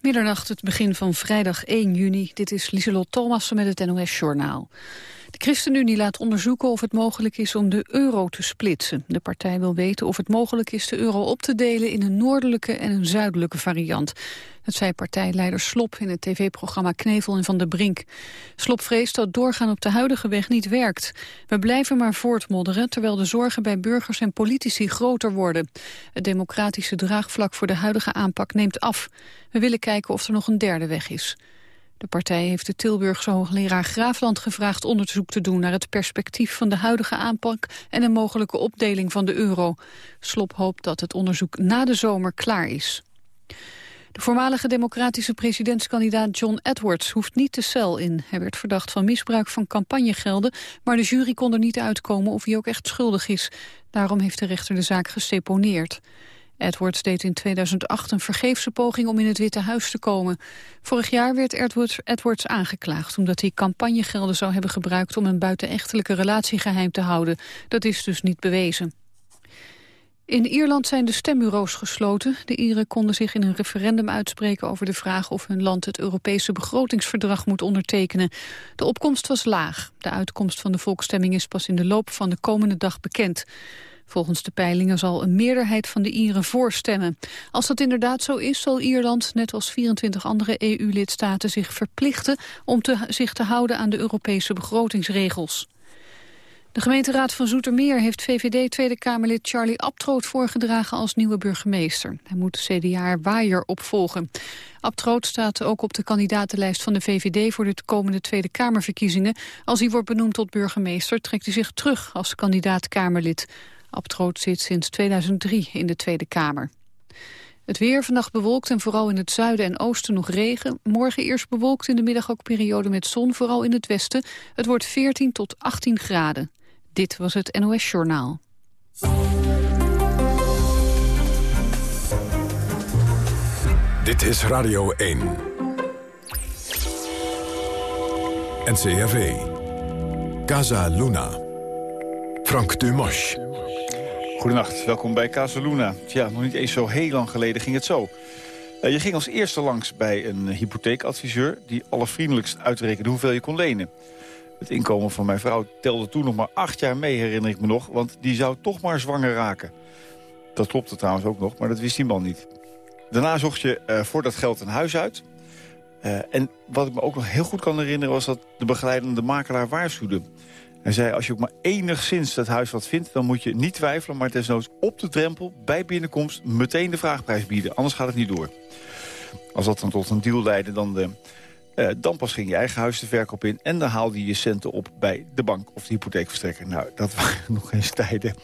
Middernacht, het begin van vrijdag 1 juni. Dit is Lieselot Thomassen met het NOS-journaal. De ChristenUnie laat onderzoeken of het mogelijk is om de euro te splitsen. De partij wil weten of het mogelijk is de euro op te delen in een noordelijke en een zuidelijke variant. Dat zei partijleider Slop in het tv-programma Knevel en Van der Brink. Slop vreest dat doorgaan op de huidige weg niet werkt. We blijven maar voortmodderen, terwijl de zorgen bij burgers en politici groter worden. Het democratische draagvlak voor de huidige aanpak neemt af. We willen kijken of er nog een derde weg is. De partij heeft de Tilburgse hoogleraar Graafland gevraagd onderzoek te doen naar het perspectief van de huidige aanpak en een mogelijke opdeling van de euro. Slop hoopt dat het onderzoek na de zomer klaar is. De voormalige democratische presidentskandidaat John Edwards hoeft niet de cel in. Hij werd verdacht van misbruik van campagnegelden, maar de jury kon er niet uitkomen of hij ook echt schuldig is. Daarom heeft de rechter de zaak geseponeerd. Edwards deed in 2008 een vergeefse poging om in het Witte Huis te komen. Vorig jaar werd Edwards, Edwards aangeklaagd omdat hij campagnegelden zou hebben gebruikt om een buitenechtelijke relatie geheim te houden. Dat is dus niet bewezen. In Ierland zijn de stembureaus gesloten. De Ieren konden zich in een referendum uitspreken over de vraag of hun land het Europese begrotingsverdrag moet ondertekenen. De opkomst was laag. De uitkomst van de volksstemming is pas in de loop van de komende dag bekend. Volgens de peilingen zal een meerderheid van de Ieren voorstemmen. Als dat inderdaad zo is, zal Ierland, net als 24 andere EU-lidstaten, zich verplichten om te, zich te houden aan de Europese begrotingsregels. De gemeenteraad van Zoetermeer heeft VVD Tweede Kamerlid Charlie Abtroot voorgedragen als nieuwe burgemeester. Hij moet CDA Waaier opvolgen. Abtroot staat ook op de kandidatenlijst van de VVD voor de komende Tweede Kamerverkiezingen. Als hij wordt benoemd tot burgemeester trekt hij zich terug als kandidaat Kamerlid. Abtroot zit sinds 2003 in de Tweede Kamer. Het weer vannacht bewolkt en vooral in het zuiden en oosten nog regen. Morgen eerst bewolkt in de middag ook periode met zon, vooral in het westen. Het wordt 14 tot 18 graden. Dit was het NOS Journaal. Dit is Radio 1. NCRV. Casa Luna. Frank Dumas. Goedenacht, welkom bij Casaluna. Ja, nog niet eens zo heel lang geleden ging het zo. Uh, je ging als eerste langs bij een hypotheekadviseur... die allervriendelijkst uitrekende hoeveel je kon lenen. Het inkomen van mijn vrouw telde toen nog maar acht jaar mee, herinner ik me nog... want die zou toch maar zwanger raken. Dat klopte trouwens ook nog, maar dat wist die man niet. Daarna zocht je uh, voor dat geld een huis uit... Uh, en wat ik me ook nog heel goed kan herinneren... was dat de begeleidende makelaar waarschuwde. Hij zei, als je ook maar enigszins dat huis wat vindt... dan moet je niet twijfelen, maar desnoods op de drempel... bij binnenkomst meteen de vraagprijs bieden. Anders gaat het niet door. Als dat dan tot een deal leidde, dan, de, uh, dan pas ging je eigen huis de verkoop in... en dan haalde je je centen op bij de bank of de hypotheekverstrekker. Nou, dat waren nog eens tijden.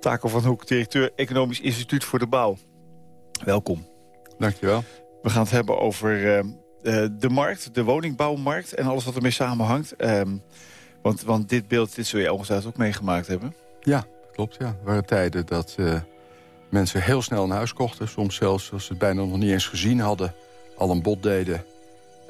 Taco van Hoek, directeur Economisch Instituut voor de Bouw. Welkom. Dankjewel. We gaan het hebben over uh, de markt, de woningbouwmarkt... en alles wat ermee samenhangt... Ehm, want, want dit beeld, dit zul je ongetwijfeld ook meegemaakt hebben. Ja, klopt. Ja. Er waren tijden dat uh, mensen heel snel een huis kochten. Soms zelfs, als ze het bijna nog niet eens gezien hadden, al een bod deden.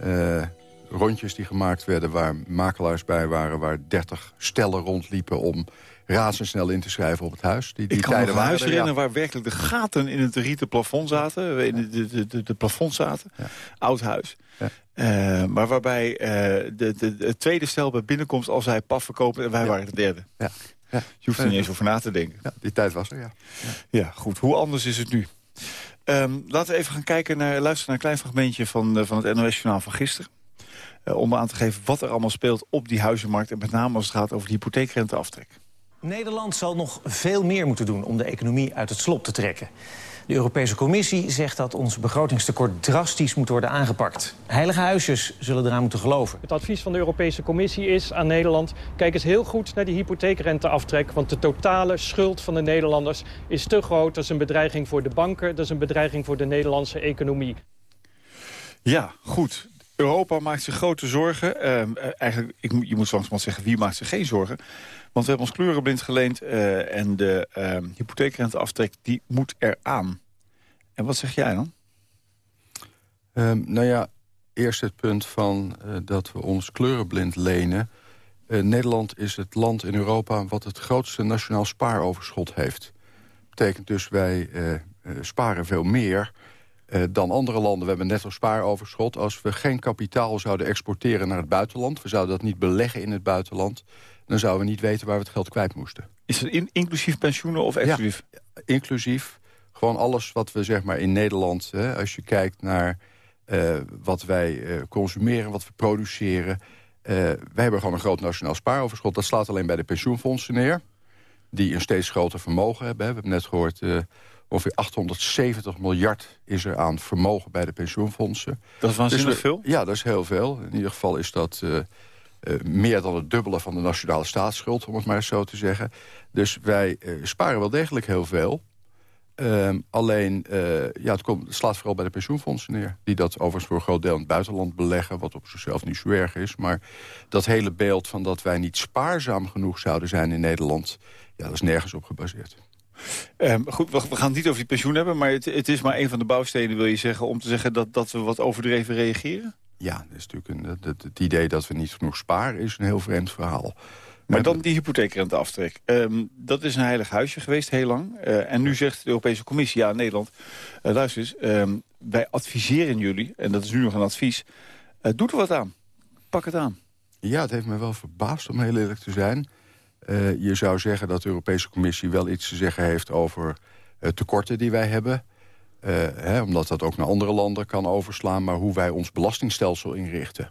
Uh, rondjes die gemaakt werden waar makelaars bij waren... waar 30 stellen rondliepen om razendsnel in te schrijven op het huis. Die, die Ik kan me huis er, ja. herinneren waar werkelijk de gaten in het rieten plafond zaten. In de, de, de, de plafond zaten. Ja. Oud huis. Ja. Uh, maar waarbij uh, de, de, het tweede stel bij binnenkomst al zei paf verkopen en wij waren de derde. Ja. Je hoeft er niet eens over na te denken. Die tijd was er, ja. Ja, goed. Hoe anders is het nu? Um, laten we even gaan kijken naar, luisteren naar een klein fragmentje van, uh, van het NOS-journaal van gisteren. Uh, om aan te geven wat er allemaal speelt op die huizenmarkt. En met name als het gaat over de hypotheekrenteaftrek. Nederland zal nog veel meer moeten doen om de economie uit het slop te trekken. De Europese Commissie zegt dat ons begrotingstekort drastisch moet worden aangepakt. Heilige huisjes zullen eraan moeten geloven. Het advies van de Europese Commissie is aan Nederland... kijk eens heel goed naar die hypotheekrenteaftrek... want de totale schuld van de Nederlanders is te groot. Dat is een bedreiging voor de banken, dat is een bedreiging voor de Nederlandse economie. Ja, goed. Europa maakt zich grote zorgen. Uh, eigenlijk, ik, je moet langzamerhand zeggen, wie maakt zich geen zorgen? Want we hebben ons kleurenblind geleend uh, en de uh, hypotheekrenteaftrek die moet eraan. En wat zeg jij dan? Um, nou ja, eerst het punt van uh, dat we ons kleurenblind lenen. Uh, Nederland is het land in Europa wat het grootste nationaal spaaroverschot heeft. betekent dus wij sparen veel meer dan andere landen. We hebben net netto spaaroverschot. Als we geen kapitaal zouden exporteren naar het buitenland... we zouden dat niet beleggen in het buitenland... dan zouden we niet weten waar we het geld kwijt moesten. Is het in, inclusief pensioenen of exclusief? Ja, inclusief. Gewoon alles wat we zeg maar in Nederland... Hè, als je kijkt naar uh, wat wij uh, consumeren, wat we produceren... wij hebben gewoon een groot nationaal spaaroverschot. Dat slaat alleen bij de pensioenfondsen neer. Die een steeds groter vermogen hebben. We hebben net gehoord Ongeveer 870 miljard is er aan vermogen bij de pensioenfondsen. Dat is waanzinnig dus veel? Ja, dat is heel veel. In ieder geval is dat uh, meer dan het dubbele van de nationale staatsschuld... om het maar zo te zeggen. Dus wij uh, sparen wel degelijk heel veel. Ehm, alleen, ja, het, komt, slaat vooral bij de pensioenfondsen neer. Die dat overigens voor een groot deel in het buitenland beleggen... wat op zichzelf niet zo erg is. Maar dat hele beeld van dat wij niet spaarzaam genoeg zouden zijn in Nederland... ja, dat is nergens op gebaseerd. Um, goed, we, gaan het niet over die pensioen hebben... maar het, het, is maar een van de bouwstenen, wil je zeggen... om te zeggen dat, dat we wat overdreven reageren? Ja, dat is natuurlijk een, het, het, idee dat we niet genoeg sparen... is een heel vreemd verhaal. Maar dan die hypotheekrenteaftrek. Um, dat is een heilig huisje geweest, heel lang. Uh, en nu zegt de Europese Commissie, ja, Nederland... Uh, luister eens, um, wij adviseren jullie, en dat is nu nog een advies... Uh, doe er wat aan. Pak het aan. Ja, het heeft me wel verbaasd, om heel eerlijk te zijn... Je zou zeggen dat de Europese Commissie wel iets te zeggen heeft... over tekorten die wij hebben. Uh, hè, omdat dat ook naar andere landen kan overslaan. Maar hoe wij ons belastingstelsel inrichten.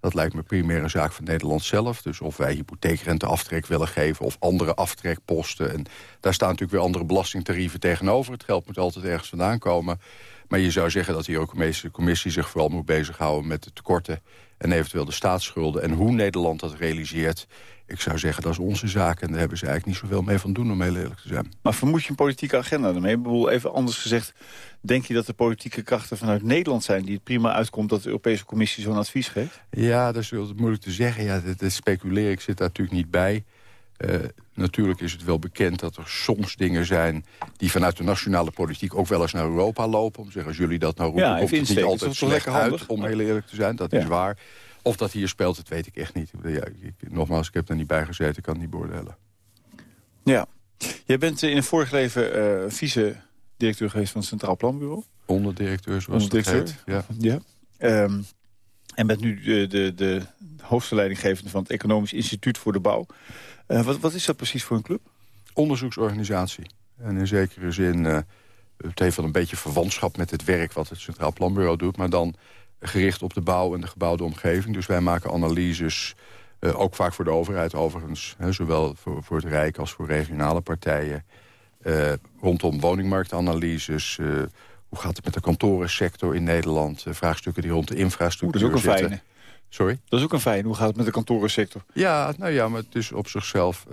Dat lijkt me primair een zaak van Nederland zelf. Dus of wij hypotheekrenteaftrek willen geven of andere aftrekposten. En daar staan natuurlijk weer andere belastingtarieven tegenover. Het geld moet altijd ergens vandaan komen. Maar je zou zeggen dat de Europese Commissie zich vooral moet bezighouden met de tekorten en eventueel de staatsschulden. En hoe Nederland dat realiseert, ik zou zeggen, dat is onze zaak. En daar hebben ze eigenlijk niet zoveel mee van doen, om heel eerlijk te zijn. Maar vermoed je een politieke agenda bedoel, even anders gezegd, denk je dat er politieke krachten vanuit Nederland zijn... die het prima uitkomt dat de Europese Commissie zo'n advies geeft? Ja, dat is moeilijk te zeggen. Ja, dat, dat speculeer ik, zit daar natuurlijk niet bij. Uh, natuurlijk is het wel bekend dat er soms dingen zijn... die vanuit de nationale politiek ook wel eens naar Europa lopen. Om te zeggen, als jullie dat nou roepen, ja, komt het niet altijd slecht handig. uit. Om heel eerlijk te zijn, dat ja. is waar. Of dat hier speelt, dat weet ik echt niet. Ja, ik, nogmaals, ik heb er niet bij gezeten, ik kan het niet beoordelen. Ja. Jij bent in een vorig leven uh, vice-directeur geweest van het Centraal Planbureau. Onderdirecteur, zoals Onderdirecteur. het heet. Ja. ja. Um, en bent nu de, de, de leidinggevende van het Economisch Instituut voor de Bouw. Uh, wat, wat is dat precies voor een club? Onderzoeksorganisatie. En in zekere zin, uh, het heeft wel een beetje verwantschap met het werk... wat het Centraal Planbureau doet, maar dan gericht op de bouw en de gebouwde omgeving. Dus wij maken analyses, uh, ook vaak voor de overheid overigens... Hè, zowel voor, voor het Rijk als voor regionale partijen... Rondom woningmarktanalyses... Hoe gaat het met de kantorensector in Nederland? vraagstukken die rond de infrastructuur Oeh, dat is ook een zitten. Fijne. Sorry? Dat is ook een fijn. Hoe gaat het met de kantorensector? Ja, nou ja, maar het is op zichzelf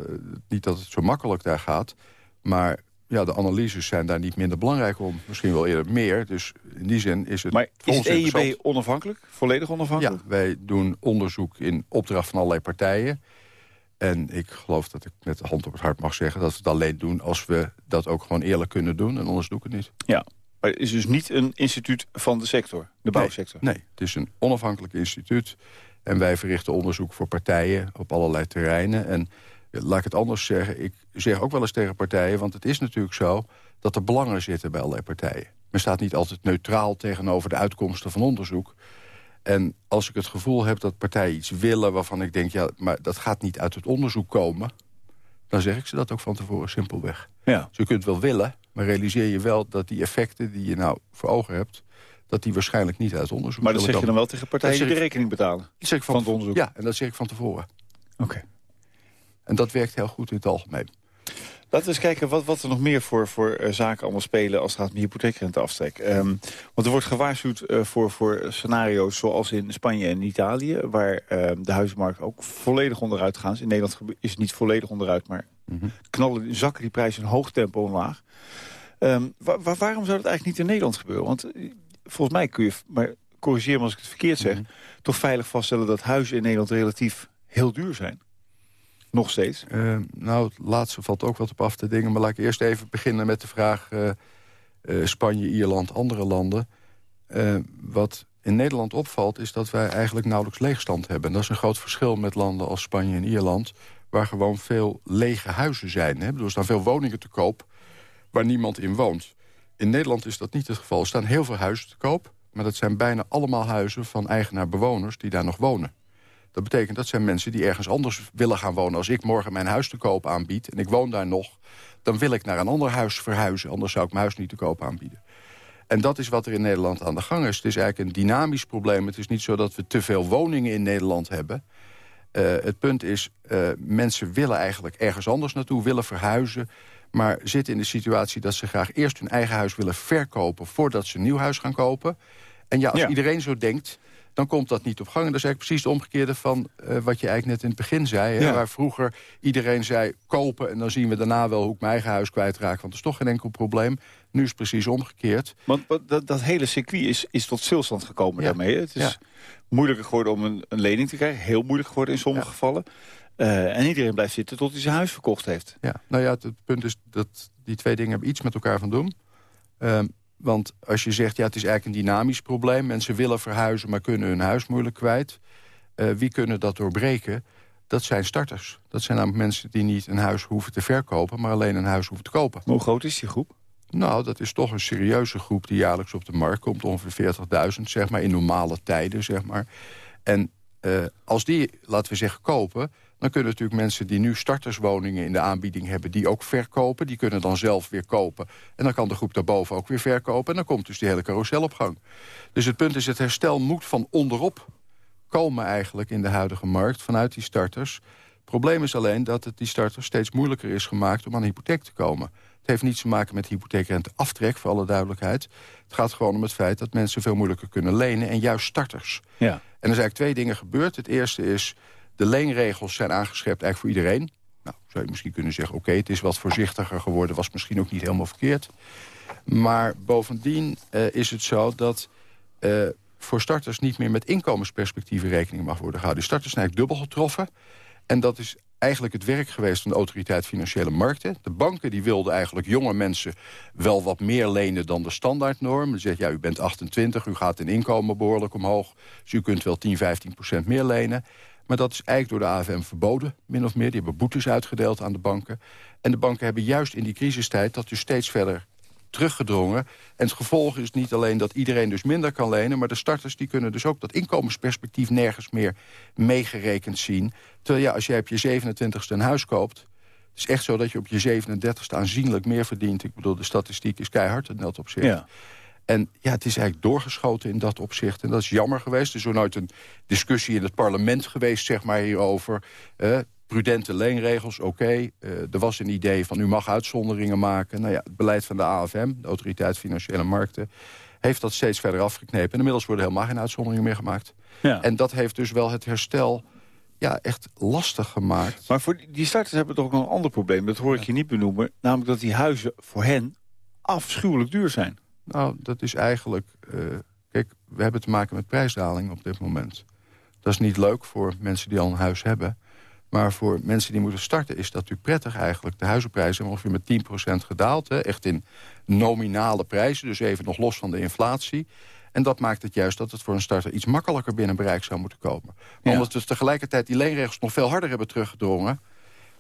niet dat het zo makkelijk daar gaat. Maar ja, de analyses zijn daar niet minder belangrijk om. Misschien wel eerder meer. Dus in die zin is het... Maar is het EIB onafhankelijk? Volledig onafhankelijk? Ja, wij doen onderzoek in opdracht van allerlei partijen. En ik geloof dat ik met de hand op het hart mag zeggen... dat we het alleen doen als we dat ook gewoon eerlijk kunnen doen. En anders doe ik het niet. Ja, maar het is dus niet een instituut van de sector, de bouwsector? Nee, nee het is een onafhankelijk instituut. En wij verrichten onderzoek voor partijen op allerlei terreinen. En laat ik het anders zeggen, ik zeg ook wel eens tegen partijen... want het is natuurlijk zo dat er belangen zitten bij allerlei partijen. Men staat niet altijd neutraal tegenover de uitkomsten van onderzoek. En als ik het gevoel heb dat partijen iets willen waarvan ik denk... ja, maar dat gaat niet uit het onderzoek komen... dan zeg ik ze dat ook van tevoren simpelweg. Ja. Dus je kunt wel willen, maar realiseer je wel dat die effecten... die je nou voor ogen hebt, dat die waarschijnlijk niet uit onderzoek Maar dat zeg je dan wel tegen partijen die de rekening betalen? Dat zeg ik van, van het onderzoek? Ja, en dat zeg ik van tevoren. Oké. Okay. En dat werkt heel goed in het algemeen. Laten we eens kijken wat, wat er nog meer voor, voor uh, zaken allemaal spelen... als het gaat om hypotheekrenteaftrek. Um, want er wordt gewaarschuwd uh, voor, voor scenario's zoals in Spanje en Italië... waar uh, de huizenmarkt ook volledig onderuit gaat. In Nederland is het niet volledig onderuit... maar mm -hmm. knallen, zakken die prijzen in hoog tempo omlaag. Um, wa wa waarom zou dat eigenlijk niet in Nederland gebeuren? Want volgens mij kun je, maar corrigeer me als ik het verkeerd zeg... Mm -hmm. toch veilig vaststellen dat huizen in Nederland relatief heel duur zijn. Nog steeds? Uh, nou, het laatste valt ook wat op af te dingen. Maar laat ik eerst even beginnen met de vraag... Uh, uh, Spanje, Ierland, andere landen. wat in Nederland opvalt is dat wij eigenlijk nauwelijks leegstand hebben. Dat is een groot verschil met landen als Spanje en Ierland... waar gewoon veel lege huizen zijn. Hè? Er staan veel woningen te koop waar niemand in woont. in Nederland is dat niet het geval. Er staan heel veel huizen te koop. Maar dat zijn bijna allemaal huizen van eigenaar-bewoners die daar nog wonen. Dat betekent dat zijn mensen die ergens anders willen gaan wonen. Als ik morgen mijn huis te koop aanbied en ik woon daar nog... dan wil ik naar een ander huis verhuizen. Anders zou ik mijn huis niet te koop aanbieden. En dat is wat er in Nederland aan de gang is. Het is eigenlijk een dynamisch probleem. Het is niet zo dat we te veel woningen in Nederland hebben. Uh, het punt is, uh, mensen willen eigenlijk ergens anders naartoe, willen verhuizen... maar zitten in de situatie dat ze graag eerst hun eigen huis willen verkopen... voordat ze een nieuw huis gaan kopen. En ja, als ja. iedereen zo denkt, dan komt dat niet op gang. En dat is eigenlijk precies het omgekeerde van uh, wat je eigenlijk net in het begin zei. Hè? Waar vroeger iedereen zei kopen en dan zien we daarna wel hoe ik mijn eigen huis kwijtraak. Want dat is toch geen enkel probleem. Nu is het precies omgekeerd. Want dat, dat hele circuit is, is tot stilstand gekomen ja. daarmee. Het is. Moeilijker geworden om een, een, lening te krijgen. Heel moeilijk geworden in sommige gevallen. Uh, en iedereen blijft zitten tot hij zijn huis verkocht heeft. Ja, nou ja, het, het punt is dat die twee dingen hebben iets met elkaar van doen. Uh, want als je zegt, ja, het is eigenlijk een dynamisch probleem... mensen willen verhuizen, maar kunnen hun huis moeilijk kwijt... Uh, wie kunnen dat doorbreken? Dat zijn starters. Dat zijn namelijk mensen die niet een huis hoeven te verkopen... maar alleen een huis hoeven te kopen. Hoe groot is die groep? Nou, dat is toch een serieuze groep die jaarlijks op de markt komt. Ongeveer 40.000, zeg maar, in normale tijden, zeg maar. En uh, als die, laten we zeggen, kopen... dan kunnen natuurlijk mensen die nu starterswoningen in de aanbieding hebben... die ook verkopen, die kunnen dan zelf weer kopen. En dan kan de groep daarboven ook weer verkopen. En dan komt dus die hele carousel op gang. Dus het punt is, het herstel moet van onderop komen eigenlijk in de huidige markt... vanuit die starters. Het probleem is alleen dat het die starters steeds moeilijker is gemaakt... om aan een hypotheek te komen. Het heeft niets te maken met hypotheekrenteaftrek, voor alle duidelijkheid. Het gaat gewoon om het feit dat mensen veel moeilijker kunnen lenen... en juist starters. Ja. En er zijn eigenlijk twee dingen gebeurd. Het eerste is, de leenregels zijn aangescherpt eigenlijk voor iedereen. Nou, zou je misschien kunnen zeggen, oké, okay, het is wat voorzichtiger geworden... was misschien ook niet helemaal verkeerd. Maar bovendien uh, is het zo dat... Uh, voor starters niet meer met inkomensperspectieven rekening mag worden gehouden. De starters zijn eigenlijk dubbel getroffen. En dat is eigenlijk het werk geweest van de autoriteit Financiële Markten. De banken die wilden eigenlijk jonge mensen wel wat meer lenen dan de standaardnorm. Ze zeggen, ja, u bent 28, u gaat in inkomen behoorlijk omhoog... dus u kunt wel 10, 15 procent meer lenen. Maar dat is eigenlijk door de AFM verboden, min of meer. Die hebben boetes uitgedeeld aan de banken. En de banken hebben juist in die crisistijd dat dus steeds verder teruggedrongen. En het gevolg is niet alleen dat iedereen dus minder kan lenen... maar de starters die kunnen dus ook dat inkomensperspectief nergens meer meegerekend zien. Terwijl ja, als jij op je 27ste een huis koopt... het is echt zo dat je op je 37ste aanzienlijk meer verdient. Ik bedoel, de statistiek is keihard in dat opzicht. Ja. En ja, het is eigenlijk doorgeschoten in dat opzicht. En dat is jammer geweest. Er is zo nooit een discussie in het parlement geweest, zeg maar, hierover. Uh, prudente leenregels, oké. Okay. Uh, er was een idee van u mag uitzonderingen maken. Nou ja, het beleid van de AFM, de Autoriteit Financiële Markten... heeft dat steeds verder afgeknepen. En inmiddels worden helemaal geen uitzonderingen meer gemaakt. Ja. En dat heeft dus wel het herstel ja, echt lastig gemaakt. Maar voor die starters hebben toch ook nog een ander probleem. Dat hoor ik je niet benoemen. Namelijk dat die huizen voor hen afschuwelijk duur zijn. Nou, dat is eigenlijk... Uh, kijk, we hebben te maken met prijsdaling op dit moment. Dat is niet leuk voor mensen die al een huis hebben... Maar voor mensen die moeten starten is dat natuurlijk prettig eigenlijk. De huizenprijzen zijn ongeveer met 10% gedaald. Hè? Echt in nominale prijzen, dus even nog los van de inflatie. En dat maakt het juist dat het voor een starter iets makkelijker binnen bereik zou moeten komen. Maar ja. omdat we tegelijkertijd die leenregels nog veel harder hebben teruggedrongen...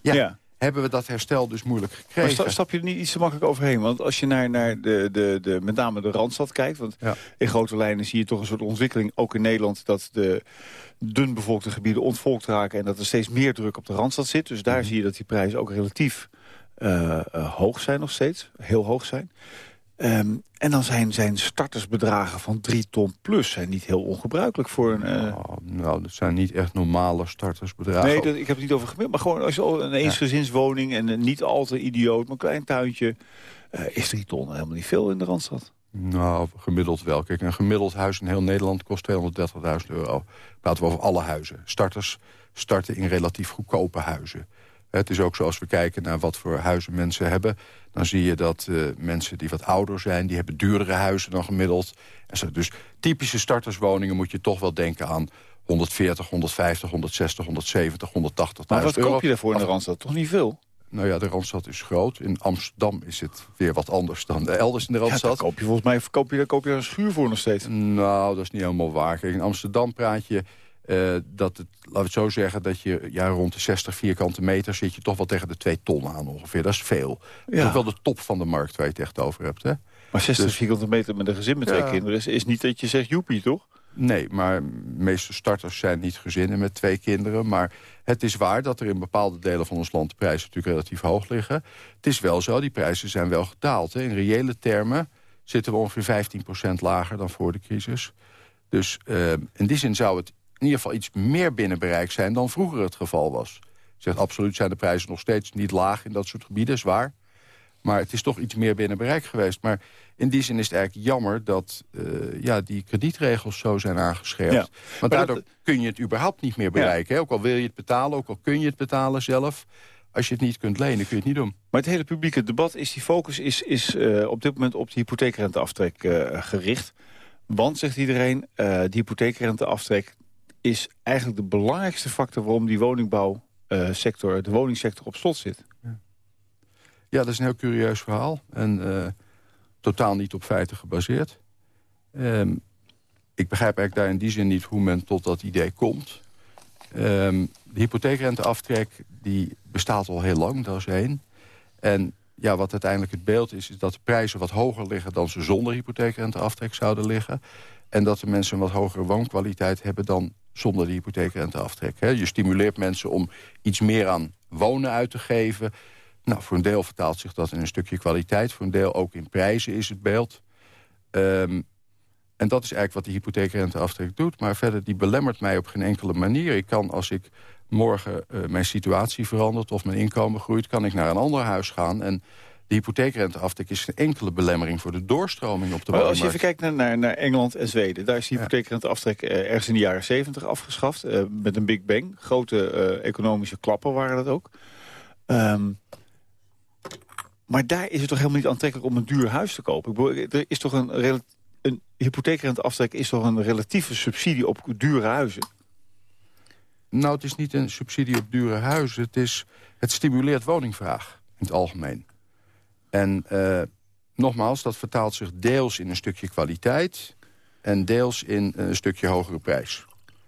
Ja, ja. Hebben we dat herstel dus moeilijk gekregen. Maar stap je er niet iets te makkelijk overheen? Want als je naar, naar de, de, de, met name de Randstad kijkt... want ja. in grote lijnen zie je toch een soort ontwikkeling, ook in Nederland... dat de dunbevolkte gebieden ontvolkt raken... en dat er steeds meer druk op de Randstad zit. Dus daar mm -hmm. zie je dat die prijzen ook relatief uh, uh, hoog zijn nog steeds. Heel hoog zijn. Um, en dan zijn, zijn startersbedragen van 3 ton plus zijn niet heel ongebruikelijk voor een... Uh... Oh, nou, dat zijn niet echt normale startersbedragen. Nee, dat, ik heb het niet over gemiddeld. Maar gewoon als je een eensgezinswoning en een niet al te idioot, maar een klein tuintje... is 3 ton helemaal niet veel in de Randstad. Nou, gemiddeld wel. Kijk, een gemiddeld huis in heel Nederland kost 230.000 euro. Praten we over alle huizen. Starters starten in relatief goedkope huizen. Het is ook zo als we kijken naar wat voor huizen mensen hebben... dan zie je dat uh, mensen die wat ouder zijn... die hebben duurdere huizen dan gemiddeld. En zo, dus typische starterswoningen moet je toch wel denken aan... 140, 150, 160, 170, 180 Maar wat euro. koop je daarvoor in de Randstad? Toch niet veel? Nou ja, de Randstad is groot. In Amsterdam is het weer wat anders dan elders in de Randstad. Ja, koop je volgens mij koop je, koop je een schuur voor nog steeds. Nou, dat is niet helemaal waar. Kijk, in Amsterdam praat je... Uh, dat het, laten we het zo zeggen, dat je ja, rond de 60 vierkante meter... zit je toch wel tegen de 2 ton aan ongeveer. Dat is veel. Ja. Dat is ook wel de top van de markt waar je het echt over hebt. Hè? Maar 60 dus, vierkante meter met een gezin met twee kinderen... Is, is niet dat je zegt joepie, toch? Nee, maar de meeste starters zijn niet gezinnen met twee kinderen. Maar het is waar dat er in bepaalde delen van ons land... de prijzen natuurlijk relatief hoog liggen. Het is wel zo, die prijzen zijn wel gedaald. Hè. In reële termen zitten we ongeveer 15% lager dan voor de crisis. Dus uh, in die zin zou het in ieder geval iets meer binnen bereik zijn... dan vroeger het geval was. Zegt absoluut zijn de prijzen nog steeds niet laag in dat soort gebieden, zwaar. Maar het is toch iets meer binnen bereik geweest. Maar in die zin is het eigenlijk jammer dat uh, ja, die kredietregels zo zijn aangescherpt. Want daardoor kun je het überhaupt niet meer bereiken. Ook al wil je het betalen, ook al kun je het betalen zelf. Als je het niet kunt lenen, kun je het niet doen. Maar het hele publieke debat is, die focus is, is uh, op dit moment op de hypotheekrenteaftrek uh, gericht. Want, zegt iedereen, de hypotheekrenteaftrek is eigenlijk de belangrijkste factor... waarom die woningbouwsector, de woningsector op slot zit. Ja. dat is een heel curieus verhaal. En totaal niet op feiten gebaseerd. Um, ik begrijp eigenlijk daar in die zin niet hoe men tot dat idee komt. Um, de hypotheekrenteaftrek die bestaat al heel lang, dat is één. En ja, wat uiteindelijk het beeld is, is dat de prijzen wat hoger liggen... dan ze zonder hypotheekrenteaftrek zouden liggen. En dat de mensen een wat hogere woonkwaliteit hebben... dan zonder de hypotheekrenteaftrek. Je stimuleert mensen om iets meer aan wonen uit te geven... Nou, voor een deel vertaalt zich dat in een stukje kwaliteit. Voor een deel ook in prijzen is het beeld. Um, en dat is eigenlijk wat de hypotheekrenteaftrek doet. Maar verder, die belemmert mij op geen enkele manier. Ik kan, als ik morgen uh, mijn situatie verandert of mijn inkomen groeit... kan ik naar een ander huis gaan en... De hypotheekrenteaftrek is geen enkele belemmering voor de doorstroming op de maar Als je even kijkt naar, naar, Engeland en Zweden... daar is de hypotheekrenteaftrek uh, ergens in de jaren 70 afgeschaft. Uh, met een big bang. Grote economische klappen waren dat ook. Um, maar daar is het toch helemaal niet aantrekkelijk om een duur huis te kopen? er is toch een, een hypotheekrenteaftrek is toch een relatieve subsidie op dure huizen? Nou, het is niet een subsidie op dure huizen. Het, is, het stimuleert woningvraag in het algemeen. En uh, nogmaals, dat vertaalt zich deels in een stukje kwaliteit... en deels in een stukje hogere prijs.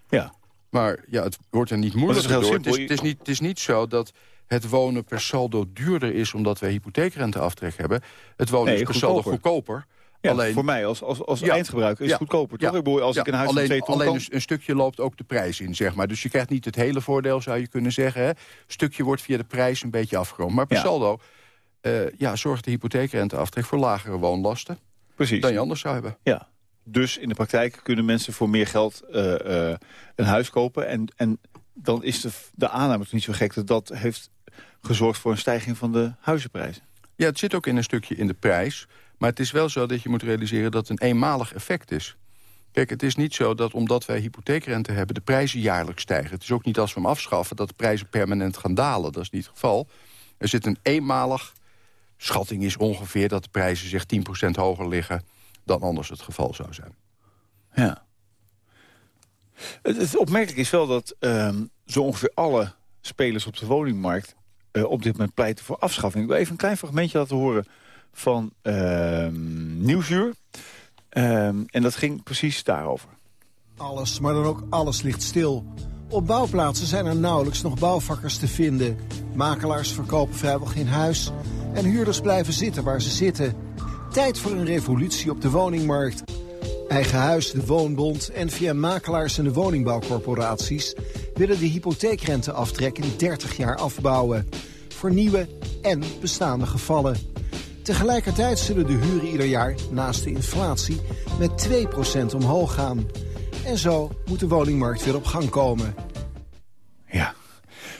Ja. Maar ja, het wordt er niet moeilijker door. Het is, het, is niet, het is niet zo dat het wonen per saldo duurder is... omdat wij hypotheekrenteaftrek hebben. Het wonen is per saldo goedkoper. Ja, alleen, voor mij als, als, als eindgebruiker is het goedkoper, toch? Ik als ik een huis alleen, twee ton Alleen een, stukje loopt ook de prijs in, zeg maar. Dus je krijgt niet het hele voordeel, zou je kunnen zeggen. Hè? Een stukje wordt via de prijs een beetje afgerond. Maar per saldo uh, ja, zorgt de hypotheekrenteaftrek voor lagere woonlasten... Precies. dan je anders zou hebben. Ja. Dus in de praktijk kunnen mensen voor meer geld uh, uh, een huis kopen. En, en dan is de, de aanname niet zo gek dat dat heeft gezorgd voor een stijging van de huizenprijzen. Ja, het zit ook in een stukje in de prijs. Maar het is wel zo dat je moet realiseren dat het een eenmalig effect is. Kijk, het is niet zo dat omdat wij hypotheekrente hebben... de prijzen jaarlijks stijgen. Het is ook niet als we hem afschaffen dat de prijzen permanent gaan dalen. Dat is niet het geval. Er zit een eenmalig... Schatting is ongeveer dat de prijzen zich 10% hoger liggen... dan anders het geval zou zijn. Ja. Het, het opmerkelijk is wel dat uh, zo ongeveer alle spelers op de woningmarkt... Uh, op dit moment pleiten voor afschaffing. Ik wil even een klein fragmentje laten horen van uh, Nieuwsuur. Ehm, en dat ging precies daarover. Alles, maar dan ook alles ligt stil. Op bouwplaatsen zijn er nauwelijks nog bouwvakkers te vinden. Makelaars verkopen vrijwel geen huis. En huurders blijven zitten waar ze zitten. Tijd voor een revolutie op de woningmarkt. Eigen Huis, de Woonbond en via makelaars en de woningbouwcorporaties... willen de hypotheekrenteaftrek in 30 jaar afbouwen. Voor nieuwe en bestaande gevallen. Tegelijkertijd zullen de huren ieder jaar naast de inflatie met 2% omhoog gaan. En zo moet de woningmarkt weer op gang komen. Ja,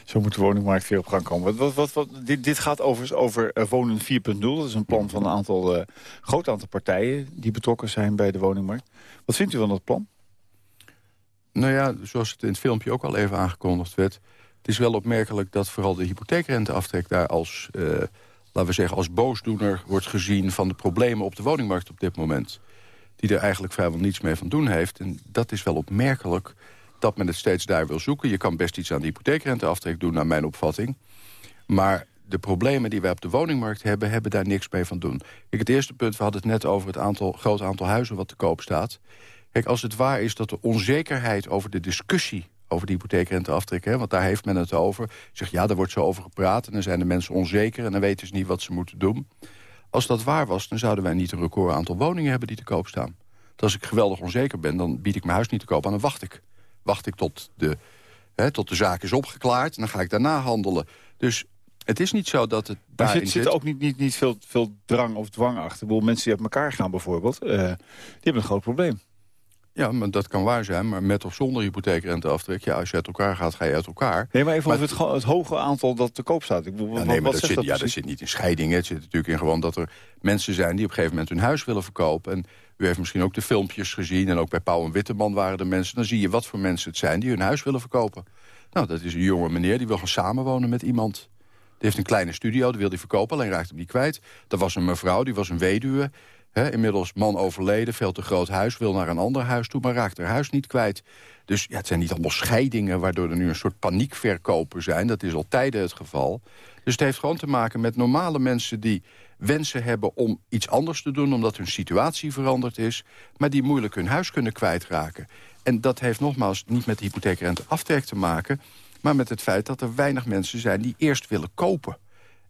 zo moet de woningmarkt weer op gang komen. Wat, wat, wat, dit, dit gaat overigens over uh, Wonen 4.0. Dat is een plan van een aantal, uh, groot aantal partijen... die betrokken zijn bij de woningmarkt. Wat vindt u van dat plan? Nou ja, zoals het in het filmpje ook al even aangekondigd werd... het is wel opmerkelijk dat vooral de hypotheekrenteaftrek daar als... Uh, laten we zeggen, als boosdoener wordt gezien... van de problemen op de woningmarkt op dit moment. Die er eigenlijk vrijwel niets mee van doen heeft. En dat is wel opmerkelijk dat men het steeds daar wil zoeken. Je kan best iets aan de hypotheekrenteaftrek doen, naar mijn opvatting. Maar de problemen die wij op de woningmarkt hebben... hebben daar niks mee van doen. Kijk, het eerste punt, we hadden het net over het aantal, groot aantal huizen... wat te koop staat. Kijk, als het waar is dat de onzekerheid over de discussie over de hypotheekrenteaftrek, hè, want daar heeft men het over. Zegt ja, daar wordt zo over gepraat en dan zijn de mensen onzeker... en dan weten ze niet wat ze moeten doen. Als dat waar was, dan zouden wij niet een record aantal woningen hebben die te koop staan. Dat als ik geweldig onzeker ben, dan bied ik mijn huis niet te koop aan. Dan wacht ik. Wacht ik tot de, hè, tot de zaak is opgeklaard en dan ga ik daarna handelen. Dus het is niet zo dat het daar zit, zit ook niet, niet, niet veel, veel drang of dwang achter. Ik bedoel, mensen die uit elkaar gaan bijvoorbeeld, uh, die hebben een groot probleem. Ja, maar dat kan waar zijn. Maar met of zonder hypotheekrenteaftrek... ja, als je uit elkaar gaat, ga je uit elkaar. Nee, maar even over het, het, hoge aantal dat te koop staat. Ik bedoel, ja, nee, maar dat zit, dat ja, dat zit niet in scheidingen. Het zit natuurlijk in gewoon dat er mensen zijn... die op een gegeven moment hun huis willen verkopen. En u heeft misschien ook de filmpjes gezien... en ook bij Pauw en Witteman waren er mensen. Dan zie je wat voor mensen het zijn die hun huis willen verkopen. Nou, dat is een jonge meneer die wil gaan samenwonen met iemand. Die heeft een kleine studio, die wil hij verkopen, alleen raakt hem niet kwijt. Er was een mevrouw, die was een weduwe inmiddels man overleden, veel te groot huis... wil naar een ander huis toe, maar raakt haar huis niet kwijt. Dus ja, het zijn niet allemaal scheidingen... waardoor er nu een soort paniekverkopen zijn. Dat is al tijden het geval. Dus het heeft gewoon te maken met normale mensen... die wensen hebben om iets anders te doen... omdat hun situatie veranderd is... maar die moeilijk hun huis kunnen kwijtraken. En dat heeft nogmaals niet met de hypotheekrente aftrek te maken... maar met het feit dat er weinig mensen zijn die eerst willen kopen.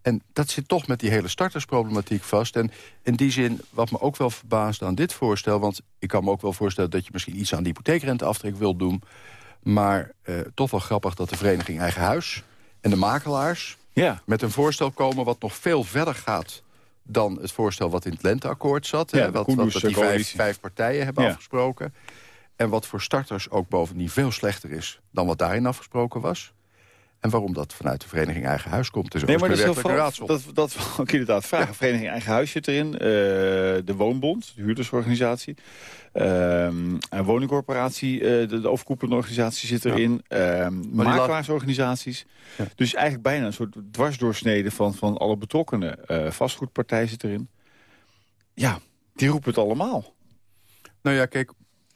En dat zit toch met die hele startersproblematiek vast. En in die zin, wat me ook wel verbaast aan dit voorstel... want ik kan me ook wel voorstellen dat je misschien iets aan de hypotheekrenteaftrek wilt doen... maar eh, toch wel grappig dat de vereniging Eigen Huis en de makelaars... Ja. met een voorstel komen wat nog veel verder gaat dan het voorstel wat in het lenteakkoord zat. Ja, wat, wat, die vijf, vijf, partijen hebben afgesproken. En wat voor starters ook bovendien veel slechter is dan wat daarin afgesproken was. En waarom dat vanuit de vereniging Eigen Huis komt, is nee, maar dat is heel raadsel. Dat, dat wil ik inderdaad vragen. Vereniging Eigen Huis zit erin. Uh, de Woonbond, de huurdersorganisatie. Uh, een woningcorporatie, uh, de, de, overkoepelende organisatie zit erin. Ja. Ehm, makelaarsorganisaties. Ja. Dus eigenlijk bijna een soort dwarsdoorsnede van, van alle betrokkenen. Uh, vastgoedpartij zit erin. Ja, die roepen het allemaal. Nou ja, kijk,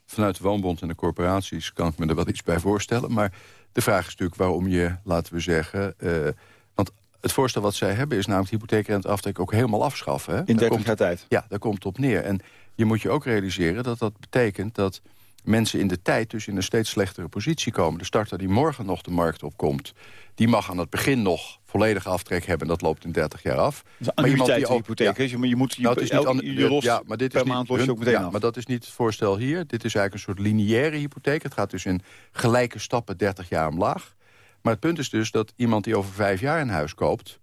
vanuit de Woonbond en de corporaties kan ik me er wel iets bij voorstellen. Maar de vraag is natuurlijk waarom je, laten we zeggen... Uh, want het voorstel wat zij hebben is namelijk hypotheekrenteaftrek ook helemaal afschaffen. Hè? In 30 jaar tijd. Ja, daar komt het op neer. En je moet je ook realiseren dat dat betekent dat mensen in de tijd dus in een steeds slechtere positie komen. De starter die morgen nog de markt opkomt... die mag aan het begin nog volledige aftrek hebben. Dat loopt in 30 jaar af. maar iemand die ook, hypotheek, ja, je, je moet je, nou, is niet je los, ja, maar dit is niet, hun, ook meteen ja, Maar dat is niet het voorstel hier. Dit is eigenlijk een soort lineaire hypotheek. Het gaat dus in gelijke stappen 30 jaar omlaag. Maar het punt is dus dat iemand die over vijf jaar een huis koopt...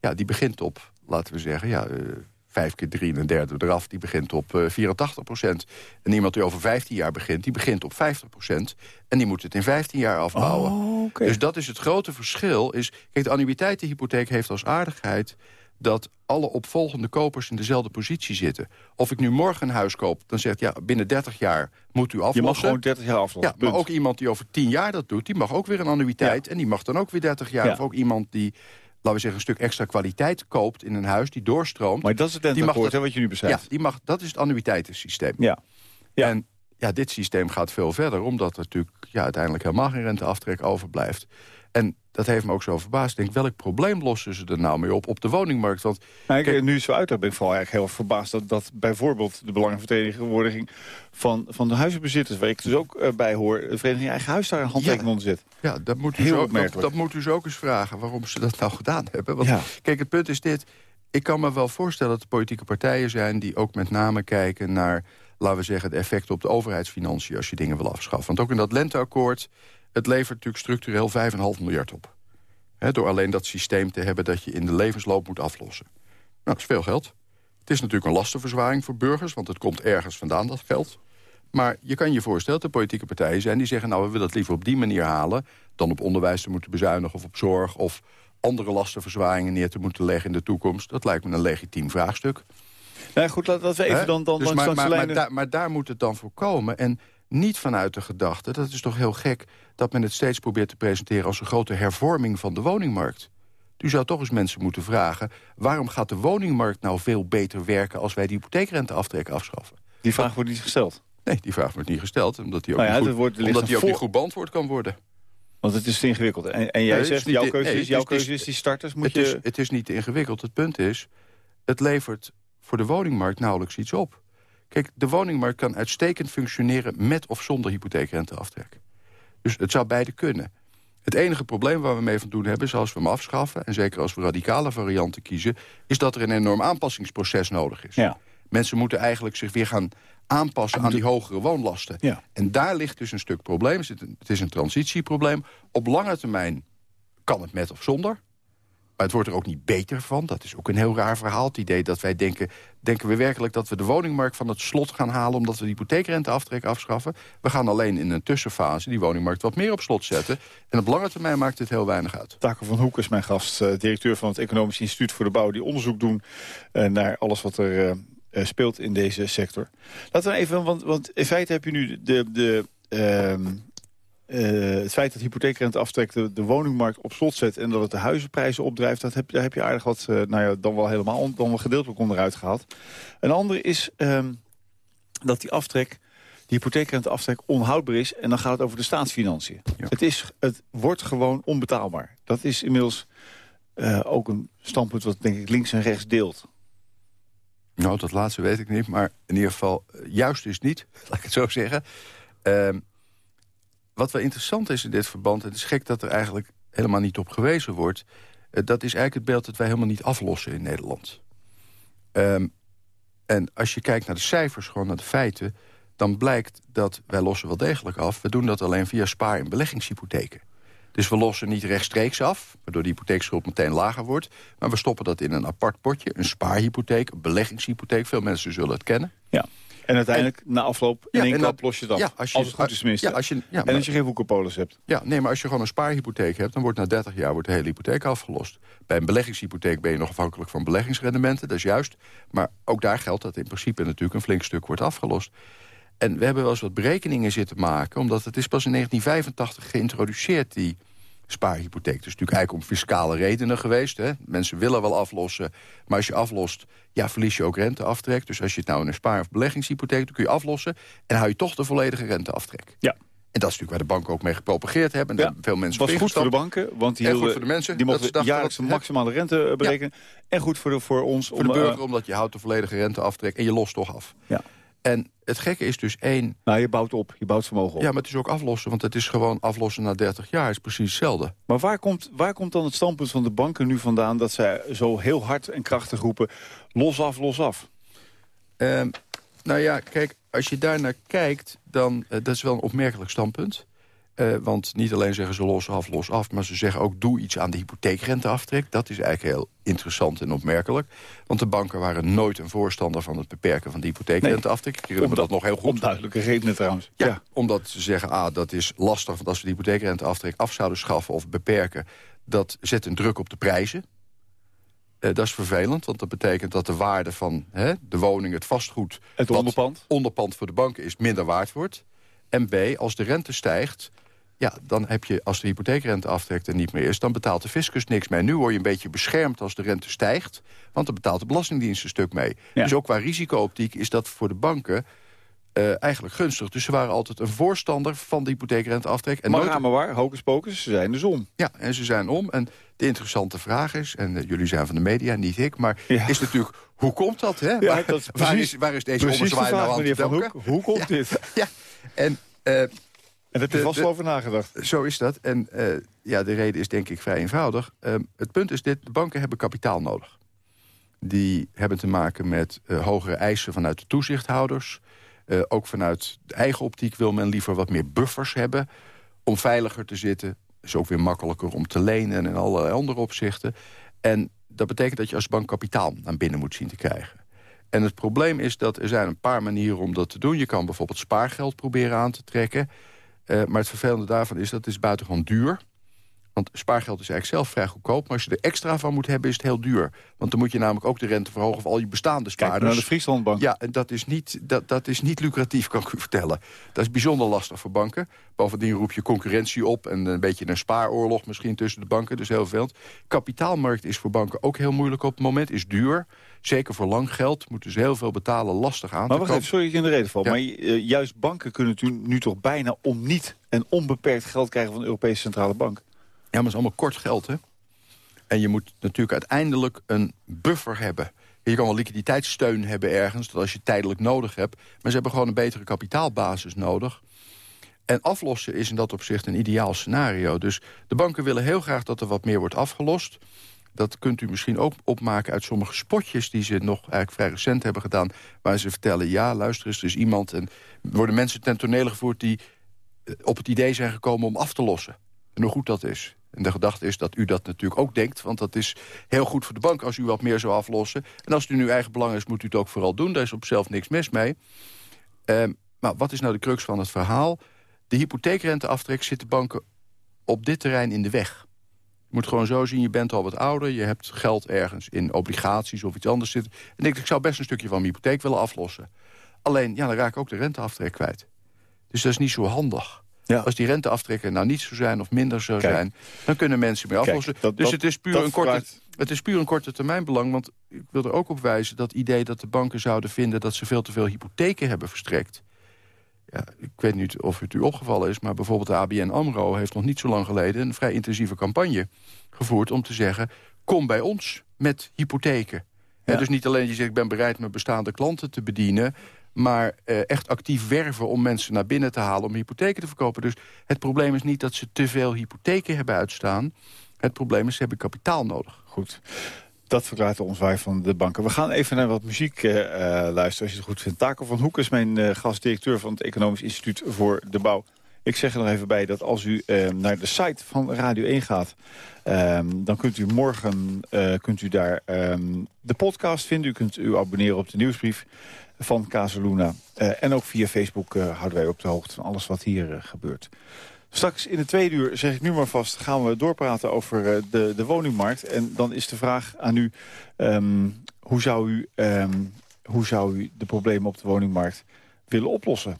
ja, die begint op, laten we zeggen... Ja, uh, vijf keer drie en een derde eraf, die begint op uh, 84 procent. En iemand die over 15 jaar begint, die begint op 50 procent. En die moet het in 15 jaar afbouwen. Oh, okay. Dus dat is het grote verschil. Is, kijk, de annuïteitenhypotheek heeft als aardigheid dat alle opvolgende kopers in dezelfde positie zitten. Of ik nu morgen een huis koop, dan zegt ja, binnen 30 jaar moet u aflossen. Je mag gewoon 30 jaar aflossen. Ja, maar ook iemand die over 10 jaar dat doet, die mag ook weer een annuïteit. En die mag dan ook weer 30 jaar. Ja. Of ook iemand die laten we zeggen, een stuk extra kwaliteit koopt in een huis... die doorstroomt. Maar dat is het wat je nu beschrijft. Ja, die mag, dat is het annuïteitensysteem. Ja. ja. En ja, dit systeem gaat veel verder... omdat er natuurlijk ja, uiteindelijk helemaal geen renteaftrek overblijft. En dat heeft me ook zo verbaasd. Ik denk, welk probleem lossen ze er nou mee op op de woningmarkt? Want, nou, kijk, nu zo uit ben ik vooral eigenlijk heel verbaasd... dat, dat bijvoorbeeld de belangenvertegenwoordiging van, van de huizenbezitters... waar ik dus ook uh, bij hoor, de Vereniging Eigen Huis daar een handtekening ja, onder zit. Ja, dat moet, u ook, dat, dat, moet u ook eens vragen waarom ze dat nou gedaan hebben. Want, ja. Kijk, het punt is dit. Ik kan me wel voorstellen dat er politieke partijen zijn... die ook met name kijken naar, laten we zeggen... de effecten op de overheidsfinanciën als je dingen wil afschaffen. Want ook in dat lenteakkoord het levert natuurlijk structureel 5,5 miljard op. He, door alleen dat systeem te hebben dat je in de levensloop moet aflossen. Nou, dat is veel geld. Het is natuurlijk een lastenverzwaring voor burgers... want het komt ergens vandaan, dat geld. Maar je kan je voorstellen dat er politieke partijen zijn... die zeggen, nou, we willen het liever op die manier halen... dan op onderwijs te moeten bezuinigen of op zorg... of andere lastenverzwaringen neer te moeten leggen in de toekomst. Dat lijkt me een legitiem vraagstuk. Nou goed, laten we even dan, dan dus maar, maar, maar, daar, maar daar moet het dan voor komen. En niet vanuit de gedachte, dat is toch heel gek... dat men het steeds probeert te presenteren als een grote hervorming van de woningmarkt. U zou toch eens mensen moeten vragen... waarom gaat de woningmarkt nou veel beter werken... als wij de hypotheekrenteaftrek afschaffen? Die vraag wordt niet gesteld? Nee, die vraag wordt niet gesteld, omdat die ook, nou ja, niet, goed, omdat die ook niet goed beantwoord kan worden. Want het is te ingewikkeld. En, en jij nee, zegt, jouw keuze, nee, is, jouw keuze is die starters moet het je... Is, het is niet ingewikkeld. Het punt is, het levert voor de woningmarkt nauwelijks iets op. Kijk, de woningmarkt kan uitstekend functioneren... met of zonder hypotheekrenteaftrek. Dus het zou beide kunnen. Het enige probleem waar we mee van doen hebben... is als we hem afschaffen, en zeker als we radicale varianten kiezen... is dat er een enorm aanpassingsproces nodig is. Ja. Mensen moeten eigenlijk zich weer gaan aanpassen aan die hogere woonlasten. Ja. En daar ligt dus een stuk probleem. Het is een- Het is een transitieprobleem. Op lange termijn kan het met of zonder. Maar het wordt er ook niet beter van. Dat is ook een heel raar verhaal. Het idee dat wij denken... denken we werkelijk dat we de woningmarkt van het slot gaan halen... omdat we de hypotheekrenteaftrek afschaffen. We gaan alleen in een tussenfase die woningmarkt wat meer op slot zetten. En op lange termijn maakt het heel weinig uit. Taco van Hoek is mijn gast, eh, directeur van het Economisch Instituut voor de Bouw... die onderzoek doen eh, naar alles wat er eh, speelt in deze sector. Laten we even, want, want in feite heb je nu de, de, ehm, eh, het feit dat hypotheekrenteaftrek de, de woningmarkt op slot zet... en dat het de huizenprijzen opdrijft, dat heb, daar heb je aardig wat... eh, nou ja, dan wel helemaal, on- dan wel gedeeltelijk onderuit gehaald. Een andere is ehm, dat die aftrek... die hypotheekrenteaftrek onhoudbaar is... en dan gaat het over de staatsfinanciën. Ja. Het, is, het wordt gewoon onbetaalbaar. Dat is inmiddels eh, ook een standpunt wat denk ik links en rechts deelt. Nou, dat laatste weet ik niet. Maar in ieder geval, juist is niet, laat ik het zo zeggen. Ehm, wat wel interessant is in dit verband... het is gek dat er eigenlijk helemaal niet op gewezen wordt... eh, dat is eigenlijk het beeld dat wij helemaal niet aflossen in Nederland. Ehm, en als je kijkt naar de cijfers, gewoon naar de feiten... dan blijkt dat wij lossen wel degelijk af. We doen dat alleen via spaar- en beleggingshypotheken. Dus we lossen niet rechtstreeks af, waardoor de hypotheekschuld meteen lager wordt. Maar we stoppen dat in een apart potje, een spaarhypotheek, een beleggingshypotheek. Veel mensen zullen het kennen. Ja. En uiteindelijk, na afloop, in Ja, één klap los je af. ja, als, als je- het goed is tenminste. Ja, als je, ja, en maar- als je geen woekerpolis hebt. ja, nee, maar als je gewoon een spaarhypotheek hebt... dan wordt na 30 jaar wordt de hele hypotheek afgelost. Bij een beleggingshypotheek ben je nog afhankelijk van beleggingsrendementen. Dat is juist. Maar ook daar geldt dat in principe natuurlijk een flink stuk wordt afgelost. En we hebben wel eens wat berekeningen zitten maken... omdat het is pas in 1985 geïntroduceerd, die spaarhypotheek. Het is natuurlijk eigenlijk om fiscale redenen geweest. Hè? Mensen willen wel aflossen, maar als je aflost... ja, verlies je ook renteaftrek. Dus als je het nou in een spaar- of beleggingshypotheek... dan kun je aflossen en hou je toch de volledige renteaftrek. Ja. En dat is natuurlijk waar de banken ook mee gepropageerd hebben. En Ja, veel mensen was goed voor de banken, want die, hielden- goed voor de mensen. die Dat mochten jaarlijks dat- de maximale rente eh, berekenen. En goed voor, de, voor ons. Voor om, de eh, burger, omdat je houdt de volledige renteaftrek en je lost toch af. Ja. En het gekke is dus één... nou, je bouwt op, je bouwt vermogen op. Ja, maar het is ook aflossen, want het is gewoon aflossen na 30 jaar. is precies hetzelfde. Maar waar komt, waar komt dan het standpunt van de banken nu vandaan... dat zij zo heel hard en krachtig roepen, los af, los af? Ehm, nou ja, kijk, als je daar naar kijkt, dan eh, dat is wel een opmerkelijk standpunt. Eh, want niet alleen zeggen ze los af, los af... maar ze zeggen ook doe iets aan de hypotheekrenteaftrek. Dat is eigenlijk heel interessant en opmerkelijk. Want de banken waren nooit een voorstander van het beperken van de hypotheekrenteaftrek. Ik herinner me dat nog heel goed. Om duidelijke redenen trouwens. Ja, omdat ze zeggen, ah, dat is lastig... want als we de hypotheekrenteaftrek af zouden schaffen of beperken... dat zet een druk op de prijzen. Eh, dat is vervelend, want dat betekent dat de waarde van hè, de woning, het vastgoed... Het onderpand? onderpand voor de banken is, minder waard wordt. En B, als de rente stijgt... Ja, dan heb je, als de hypotheekrente aftrekt er niet meer is... dan betaalt de fiscus niks mee. Nu word je een beetje beschermd als de rente stijgt... want dan betaalt de Belastingdienst een stuk mee. Ja. Dus ook qua risicooptiek is dat voor de banken eh, eigenlijk gunstig. Dus ze waren altijd een voorstander van de hypotheekrenteaftrek. En Maar nooit- maar waar, hocus pocus, ze zijn de zon. ja, en ze zijn om. En de interessante vraag is, en eh, jullie zijn van de media, niet ik... maar Ja. is natuurlijk, hoe komt dat? Hè? Ja, waar, dat is waar, precies- is, waar is deze ommezwaai nou aan. Hoe komt Ja. dit? Ja, en eh, En daar heb je De- vast wel over nagedacht. zo is dat. En eh, ja, de reden is denk ik vrij eenvoudig. Ehm, het punt is dit, de banken hebben kapitaal nodig. Die hebben te maken met eh, hogere eisen vanuit de toezichthouders. Eh, ook vanuit de eigen optiek wil men liever wat meer buffers hebben... om veiliger te zitten. is ook weer makkelijker om te lenen en in allerlei andere opzichten. En dat betekent dat je als bank kapitaal naar binnen moet zien te krijgen. En het probleem is dat er zijn een paar manieren om dat te doen. Je kan bijvoorbeeld spaargeld proberen aan te trekken. Eh, maar het vervelende daarvan is dat het is buitengewoon duur. Want spaargeld is eigenlijk zelf vrij goedkoop. Maar als je er extra van moet hebben, is het heel duur. Want dan moet je namelijk ook de rente verhogen... voor al je bestaande Kijk spaarders. maar naar de Frieslandbank. Ja, en dat is, niet, dat, dat is niet lucratief, kan ik u vertellen. Dat is bijzonder lastig voor banken. Bovendien roep je concurrentie op... en een beetje een spaaroorlog misschien tussen de banken. Dus heel veel. Kapitaalmarkt is voor banken ook heel moeilijk op het moment. Is duur. Zeker voor lang geld moeten ze heel veel betalen. Lastig aan Maar wacht even, sorry dat ik in de reden val. Ja. Maar eh, juist banken kunnen nu toch bijna om niet en onbeperkt geld krijgen van de Europese Centrale Bank. Maar is allemaal kort geld, hè? En je moet natuurlijk uiteindelijk een buffer hebben. Je kan wel liquiditeitssteun hebben ergens, dat als je tijdelijk nodig hebt. Maar ze hebben gewoon een betere kapitaalbasis nodig. En aflossen is in dat opzicht een ideaal scenario. Dus de banken willen heel graag dat er wat meer wordt afgelost. Dat kunt u misschien ook opmaken uit sommige spotjes... die ze nog eigenlijk vrij recent hebben gedaan... waar ze vertellen, ja, luister eens, er is iemand... en worden mensen ten tonele gevoerd die eh, op het idee zijn gekomen om af te lossen. En hoe goed dat is. En de gedachte is dat u dat natuurlijk ook denkt... want dat is heel goed voor de bank als u wat meer zou aflossen. En als het in uw eigen belang is, moet u het ook vooral doen. Daar is op zelf niks mis mee. Uh, maar wat is nou de crux van het verhaal? De hypotheekrenteaftrek zit de banken op dit terrein in de weg. Je moet gewoon zo zien, je bent al wat ouder... je hebt geld ergens in obligaties of iets anders zitten... en ik, ik zou best een stukje van mijn hypotheek willen aflossen. Alleen, ja, dan raak ik ook de renteaftrek kwijt. Dus dat is niet zo handig. Ja. Als die renteaftrekken nou niet zo zijn of minder zou zijn... dan kunnen mensen meer aflossen. dus het, is puur een korte, het is puur een korte termijn belang. Want ik wil er ook op wijzen dat idee dat de banken zouden vinden... dat ze veel te veel hypotheken hebben verstrekt... Ja, ik weet niet of het u opgevallen is... maar bijvoorbeeld de ABN AMRO heeft nog niet zo lang geleden... een vrij intensieve campagne gevoerd om te zeggen... kom bij ons met hypotheken. dus niet alleen je zegt, ik ben bereid mijn bestaande klanten te bedienen... maar eh, echt actief werven om mensen naar binnen te halen... om hypotheken te verkopen. Dus het probleem is niet dat ze te veel hypotheken hebben uitstaan. Het probleem is, ze hebben kapitaal nodig. Goed. Dat verklaart ons waar van de banken. We gaan even naar wat muziek uh, luisteren, als je het goed vindt. Taco van Hoek is mijn uh, gastdirecteur van het Economisch Instituut voor de Bouw. Ik zeg er nog even bij dat als u naar de site van Radio 1 gaat... Um, dan kunt u morgen kunt u daar um, de podcast vinden. U kunt u abonneren op de nieuwsbrief van Casaluna. en ook via Facebook houden wij op de hoogte van alles wat hier gebeurt. Straks in de tweede uur, zeg ik nu maar vast, gaan we doorpraten over de, de woningmarkt. En dan is de vraag aan u, um, hoe, zou u um, hoe zou u de problemen op de woningmarkt willen oplossen?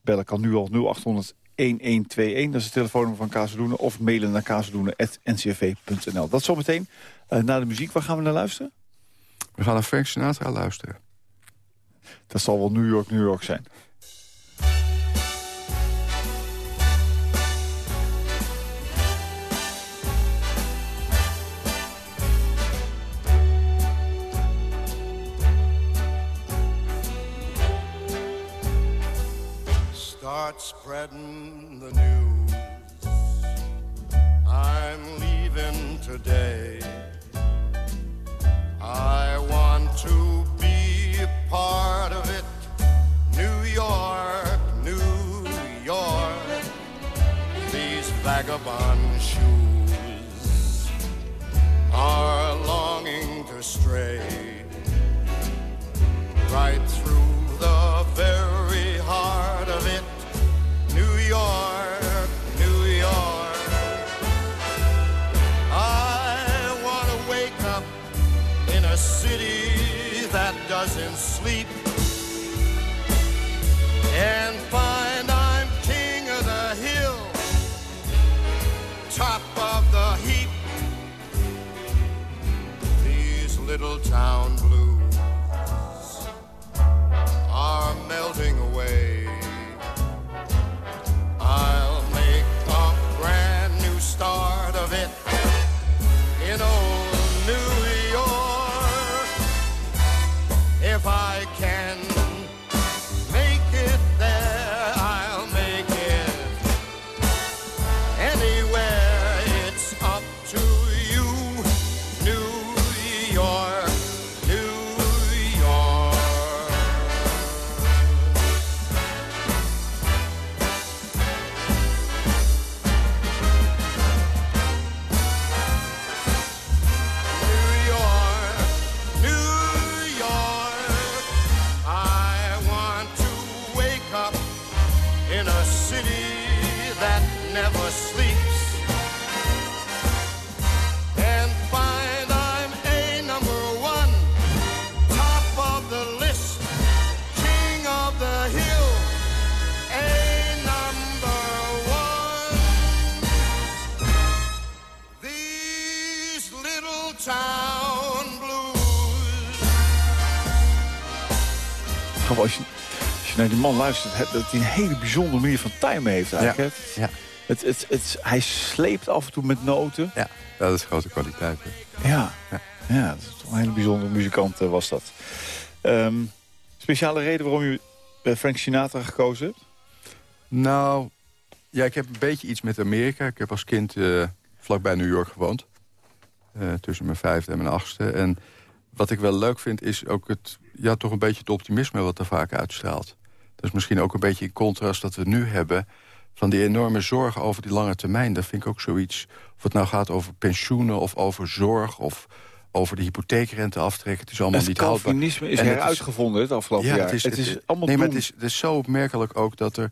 Bellen kan nu al 0800 1121, dat is het telefoonnummer van Kazeloenen... of mailen naar kazeloenen.ncv.nl. Dat zometeen. Uh, na de muziek, waar gaan we naar luisteren? We gaan naar Frank Sinatra luisteren. Dat zal wel New York, New York zijn. start spreading the news. I'm leaving today. I want to part of it. New York, New York. These vagabond shoes are longing to stray right through the very heart of it. New York, New York. I want to wake up in a city that doesn't little town blues are melting away. I'll make a brand new start of it in old New York. If I naar die man luistert, dat hij een hele bijzondere manier van timen heeft eigenlijk. hè. ja. Het, het, het, hij sleept af en toe met noten. Ja, dat is grote kwaliteit. hè. Ja, ja. dat is toch een hele bijzondere muzikant eh, was dat. Ehm, speciale reden waarom eh, Frank Sinatra gekozen hebt? Nou, ja, ik heb een beetje iets met Amerika. Ik heb als kind uh, vlakbij New York gewoond. Uh, tussen mijn vijfde en mijn achtste. En wat ik wel leuk vind is ook het, ja, toch een beetje het optimisme wat er vaak uitstraalt. Dat is misschien ook een beetje in contrast dat we nu hebben... van die enorme zorgen over die lange termijn. Dat vind ik ook zoiets, of het nou gaat over pensioenen of over zorg... of over de hypotheekrente aftrekken. Het is allemaal het niet houdbaar. Het Calvinisme is heruitgevonden het afgelopen ja, jaar. Het is, het, is allemaal nee, maar het is, het is zo opmerkelijk ook dat er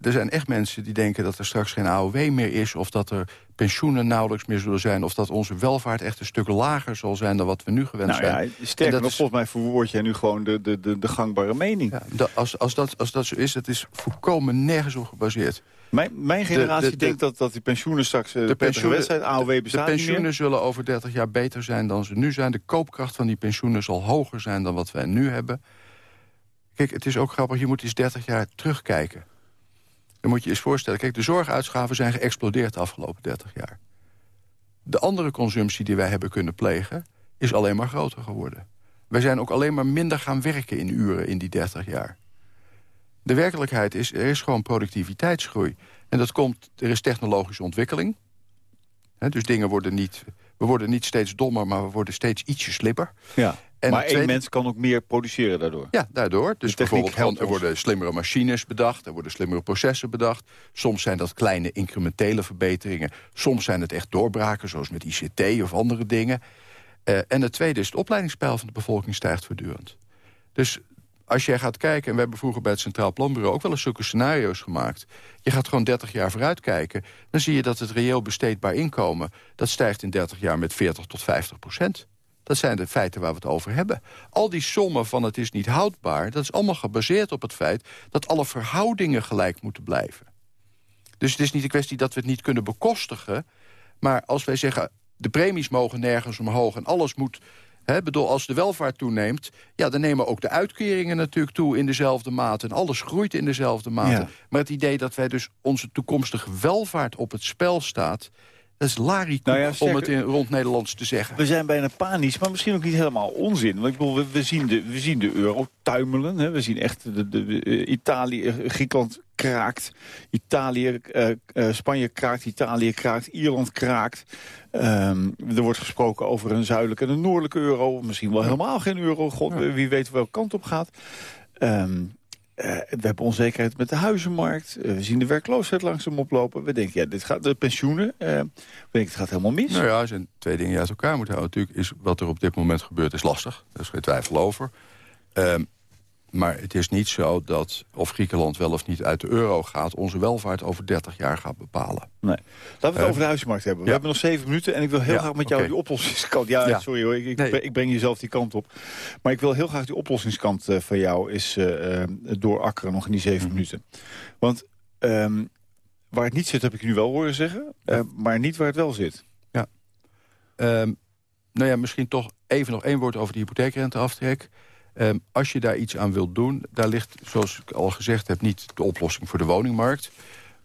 er zijn echt mensen die denken dat er straks geen AOW meer is... of dat er pensioenen nauwelijks meer zullen zijn... of dat onze welvaart echt een stuk lager zal zijn dan wat we nu gewend nou, zijn. Ja, sterker nog, is... volgens mij verwoord jij nu gewoon de, de, de, de gangbare mening. Ja, als, als, dat, als dat zo is, het is volkomen nergens op gebaseerd. Mijn, mijn generatie de, de, denkt dat, dat die pensioenen straks uh, de pensioenen, wedstrijd AOW bestaat De pensioenen zullen over 30 jaar beter zijn dan ze nu zijn. De koopkracht van die pensioenen zal hoger zijn dan wat wij nu hebben. Kijk, het is ook grappig, je moet eens 30 jaar terugkijken. Dan moet je eens voorstellen, kijk, de zorguitgaven zijn geëxplodeerd de afgelopen 30 jaar. De andere consumptie die wij hebben kunnen plegen, is alleen maar groter geworden. Wij zijn ook alleen maar minder gaan werken in uren in die 30 jaar. De werkelijkheid is, er is gewoon productiviteitsgroei. En dat komt, er is technologische ontwikkeling. dus dingen worden niet, we worden niet steeds dommer, maar we worden steeds ietsje slimmer. Ja. En maar één mens kan ook meer produceren daardoor? Ja, daardoor. Dus bijvoorbeeld er worden slimmere machines bedacht... er worden slimmere processen bedacht. Soms zijn dat kleine incrementele verbeteringen. Soms zijn het echt doorbraken, zoals met ICT of andere dingen. Uh, en het tweede is het opleidingspeil van de bevolking stijgt voortdurend. Dus als jij gaat kijken, en we hebben vroeger bij het Centraal Planbureau... ook wel eens zulke scenario's gemaakt. Je gaat gewoon 30 jaar vooruit kijken. Dan zie je dat het reëel besteedbaar inkomen... dat stijgt in 30 jaar met 40 tot 50 procent. Dat zijn de feiten waar we het over hebben. Al die sommen van het is niet houdbaar... dat is allemaal gebaseerd op het feit dat alle verhoudingen gelijk moeten blijven. Dus het is niet een kwestie dat we het niet kunnen bekostigen... maar als wij zeggen, de premies mogen nergens omhoog... en alles moet He, bedoel, als de welvaart toeneemt, ja, dan nemen ook de uitkeringen natuurlijk toe in dezelfde mate. En alles groeit in dezelfde mate. Maar het idee dat wij dus onze toekomstige welvaart op het spel staat... Dat is larikoek nou ja, om het in rond Nederlands te zeggen. We zijn bijna panisch, maar misschien ook niet helemaal onzin. Want ik bedoel, we, we zien, de, we zien de euro tuimelen. Hè. We zien echt de, de, eh, Italië, eh, Griekenland kraakt. Italië, uh, uh, Spanje kraakt, Italië kraakt, Ierland kraakt. Um, er wordt gesproken over een zuidelijke en een noordelijke euro. Misschien wel helemaal geen euro. God, ja. wie weet welke kant op gaat. Um, uh, we hebben onzekerheid met de huizenmarkt. Uh, we zien de werkloosheid langzaam oplopen. We denken, ja, dit gaat de pensioenen. Uh, we denken, het gaat helemaal mis. Nou ja, zijn twee dingen uit elkaar moeten houden. Natuurlijk is wat er op dit moment gebeurt, is lastig. Daar is geen twijfel over. Ehm, maar het is niet zo dat of Griekenland wel of niet uit de euro gaat... onze welvaart over 30 jaar gaat bepalen. Nee. Laten we het over de huizenmarkt hebben. We ja. hebben nog zeven minuten en ik wil heel ja, graag met jou okay. die oplossingskant... Ja, ja, sorry hoor, ik, ik, nee. ik, breng jezelf die kant op. Maar ik wil heel graag die oplossingskant uh, van jou is uh, doorakkeren nog in die zeven mm -hmm. minuten. Want um, waar het niet zit heb ik nu wel horen zeggen, maar niet waar het wel zit. Ja. Um, nou ja, misschien toch even nog één woord over de hypotheekrenteaftrek... Um, als je daar iets aan wilt doen, daar ligt, zoals ik al gezegd heb... niet de oplossing voor de woningmarkt.